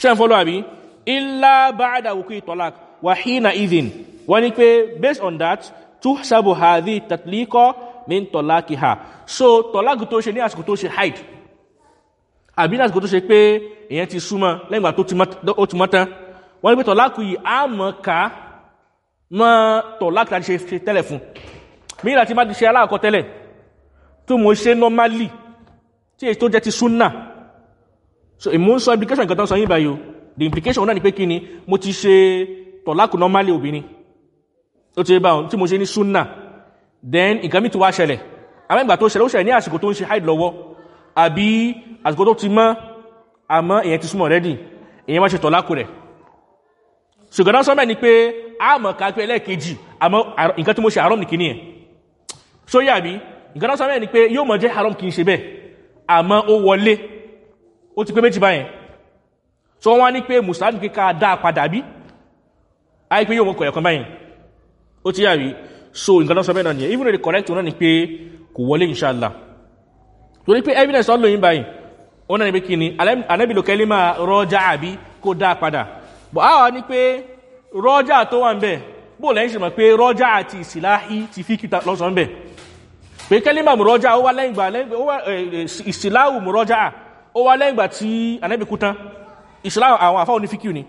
Ṣe ń fọ́lọ́ àbí? Ilá báàdà wùkú tọ́lák wàhíìnà ìdìn wọ́n ní pé based on that sábò hàdí tàtlíkọ́ min tọ́lákì ha so tọ́lák tó ṣe ní àsìkò tó ṣe hide àbí lásìkò tó ṣe pé èyàn ti súnmọ́ lẹ́gbà tó ti mọ́ tán wọ́n ní pé tọ̀láàkù yìí a mọ̀ ká mọ́ tọ̀láàkù láti ṣe tẹ́lẹ̀ fún. Mí láti má ti ṣe aláàkọ́ tẹ́lẹ̀ tó mo ṣe normally tí èyí tó jẹ́ ti súnà. So ìmú implication nǹkan tó ń sọ yín the implication náà ni pé kí ni? Mo ti ṣe tọ̀láàkù normally obìnrin ó ti bá wọn tí mo ṣe ní súnà then nǹkan mi ti wá ṣẹlẹ̀. Àwọn ìgbà tó ṣẹlẹ̀ ó ṣẹlẹ̀ ní àsìkò tó ń ṣe hide lọ́wọ́. Àbí àsìkò tó ti mọ́ àmọ́ èyàn ti súnmọ̀ rẹ́dì èyàn ṣe tọ̀lákù rẹ̀. Ṣùgbọ́n sọ́mọ̀ ni pé a mọ̀ ká pé ẹlẹ́ẹ̀kejì àmọ́ nǹkan tí mo ṣe haram nìkíní ẹ̀ so yà bí nǹkan sọ́mọ̀ ni pé yóò mọ̀ jẹ́ haram kì í ṣe bẹ́ẹ̀. Àmọ́ ó wọlé. Ó ti pé méjì báyẹn. So wọ́n ní pé musulmi kí ká dá padà bí? Ayé pé yóò mọ̀ kọ̀yọ̀kan báyẹn ó ti yà bí so nǹkan sọ́mọ̀ náà nìyẹn. Even the correct one ni pé kò wọlé inshallah. Torí pé evidence ọlọ́ yìí báyìí ó náà ní pé kí ni anábìlò kẹ́lí máa rọ́jà àbí kó dá padà. Á wà ní pé rọ́jà tó wà ń bẹ̀ bó lẹ́yìn ṣe mọ̀ pé rọ́jà àti ìsìláhí ti fi kíta lọ́sàn bẹ̀ pé kẹ́lí máa mú rọ́jà ó wá lẹ́yìn gbà ìsìláhù mú rọ́jà ó wá lẹ́yìn gbà tí anábì kú tán. Ìsìláhù àwọn àfáwọn ní fíkìú ni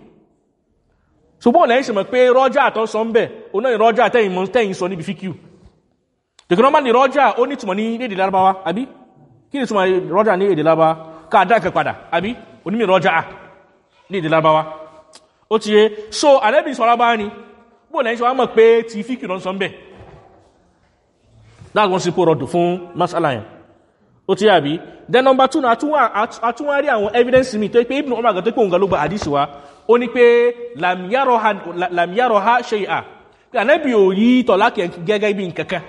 bó lẹ́yìn ṣe mọ̀ pé rọ́jà tó sọ ń bẹ̀ ó náà rọ́jà tẹ́yìn sọ níbi fíkìú tẹ̀kọ́ ní rọ́jà ó ní túmọ̀ ní lédè lárúbáwá àbí? Kí ni túnmọ̀ rọ́jà ní èdè lábá káàdá ẹ̀kẹ́ padà àbí? Onímì rọ́jà ní èdè lábáwá ó ti yé. So àlẹ́bì sọ́rọ̀ bá ní bó lẹ́yìn ṣe wá mọ̀ pé ti fíkì lọ sọ́mbẹ̀ that's one simple rọ̀dù fún masala yẹn. Ó ti yé àbí? Then number two na àtúnwá rí àwọn evidence mi tó pé ibùn ọmọ àgbà tó pé òǹgà ló gba àdísì wa ó ní pé làmìyàrọ̀ ha ṣe à àlẹ́bì ò rí tọ̀lá gẹ́gẹ́ bí nǹkan kan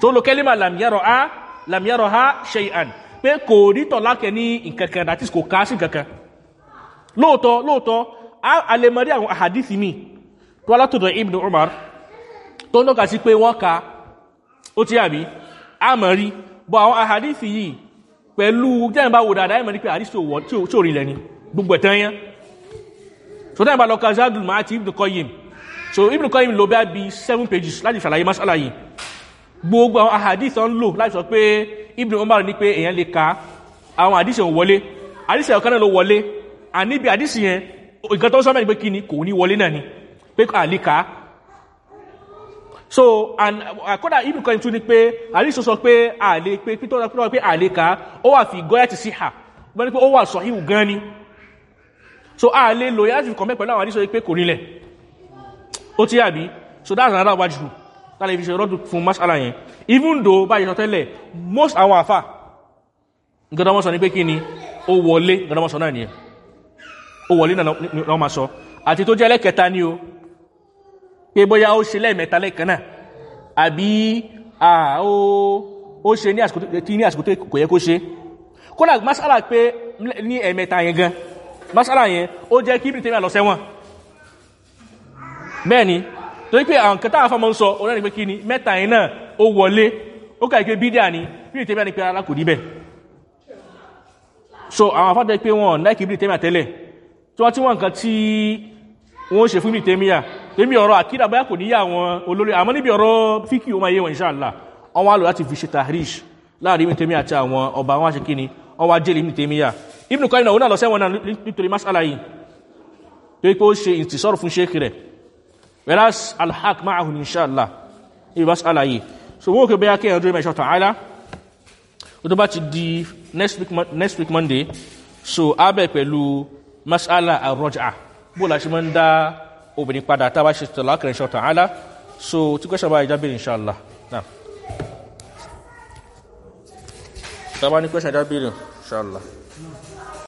tó lo kẹ́límà làmìyàrọ̀ ha lamiyarọ ha ṣe'an pé kò rí tọ̀lákẹ ní nǹkan kan àti kò ká sí nǹkan kan lóòtọ́ lóòtọ́ a lè mọ̀ rí àwọn àhàdìsí mi tó alátọ̀dọ̀ ibn umar tó ń lọ́ka sí pé wọ́n ka ó ti àbí a mọ̀ rí. Bọ́ àwọn àhàdìsí yìí pẹ̀lú jẹ́nbá wò dáadáa ẹ̀mọ̀ ní pé àdìsí tí ò rí lẹ́ni gbogbo ẹ̀tàn yẹn so dáìbà lọ ka zadul ma àti ibn qayyim. So ibn qayyim ló bá bí seven pages láti ṣàlàyé masala yìí. Gbogbo àwọn ahadith ọ̀n lò láti sọ pé ibn umar ní pé èyàn lè ka àwọn àdíṣẹ́ òun wọlé. Àdíṣẹ́ ọ̀kan náà ló wọlé. Àníbi àdíṣẹ́ yẹn nǹkan tó ń sọ́mọ́ ní pé kí ni kò ní wọlé náà ni. Pé kò àlè ka. So àkọ́dà ibn kan tún ní pé àdíṣẹ́ sọ pé àlè pé pítọ́ pé àlè ka ó wà fi gọ́yà ti sí ha wọ́n ní pé ó wà sọ híhù gan ni so àlè lò yá láti fi kọ̀mẹ́ pẹ̀lú àwọn àdíṣẹ́ pé kò nílẹ̀ ó ti yàbí. So that's another wájú tálẹ̀ fi ṣe rọ́dù fún masala yẹn. Even though báyìí sọ tẹ́lẹ̀ most àwọn àfà gọ́dọ̀mọ́ sọ ní pé kí ni? Ó wọlé gọ́dọ̀mọ́ sọ náà nìyẹn. Ó wọlé ni wọ́n máa sọ. Àti tó jẹ́ lẹ́kẹta ni o pé bóyá ó ṣe lẹ́ẹ̀mẹ́ta lẹ́ẹ̀kan náà àbí ó ṣe ní àsìkò tó kò yẹ kó ṣe? Kódà masala pé ní ẹ̀mẹ́ta yẹn gan masala yẹn ó jẹ́ kí ibi tẹ́mẹ́ lọ sẹ́wọ̀n. Bẹ́ẹ̀ni torí pé àwọn kẹta àfọmọ́ ń sọ orí pé kí ni mẹ́ta yẹn náà ó wọlé. Ó kà ìpé bídíà ni bí tẹ́mẹ́ ni pé ara kò rí bẹ́ẹ̀ so àwọn afọ́tẹ́ pé wọn láìkí ibi tẹ́mẹ́ tẹ́lẹ̀. Tí wọ́n tí wọ́n nǹkan tí wọ́n ṣe fún ibi tẹ́míyà tẹ́mí ọ̀rọ̀ àkídà bóyá kò níyà àwọn olórí àmọ́ níbi ọ̀rọ̀ fíkì ó máa wọn inṣàlá wọ́n wá lò láti fi ṣe tahrish láàárín ibi tẹ́míyà àti àwọn ọba wọn kíni wọ́n wá jẹ́lẹ̀ ibi ibùn kan náà ó náà lọ sẹ́wọ̀n náà nítorí masala yìí. Tó yí pé ó ṣe ìtìsọ́rọ̀ fún ṣéèkì rẹ̀. Whereas alhaq ma'ahun inṣàlá ibi masala yìí. So wọ́n kò bẹ́yà kí ẹ̀rọ dúró mẹ́ṣọ́ ta'ala. Ó tó bá ti di next week, monday so abẹ pẹ̀lú masala arroja bó la ṣe máa ń dá obìnrin padà tá a bá ṣe tọ̀lá kẹrin ṣọ́ ta'ala. So tí kọ́ṣọ́ bá ìjábìrì inṣàlá náà tá a bá ní kọ́ṣọ́ ìjábìrì inṣàlá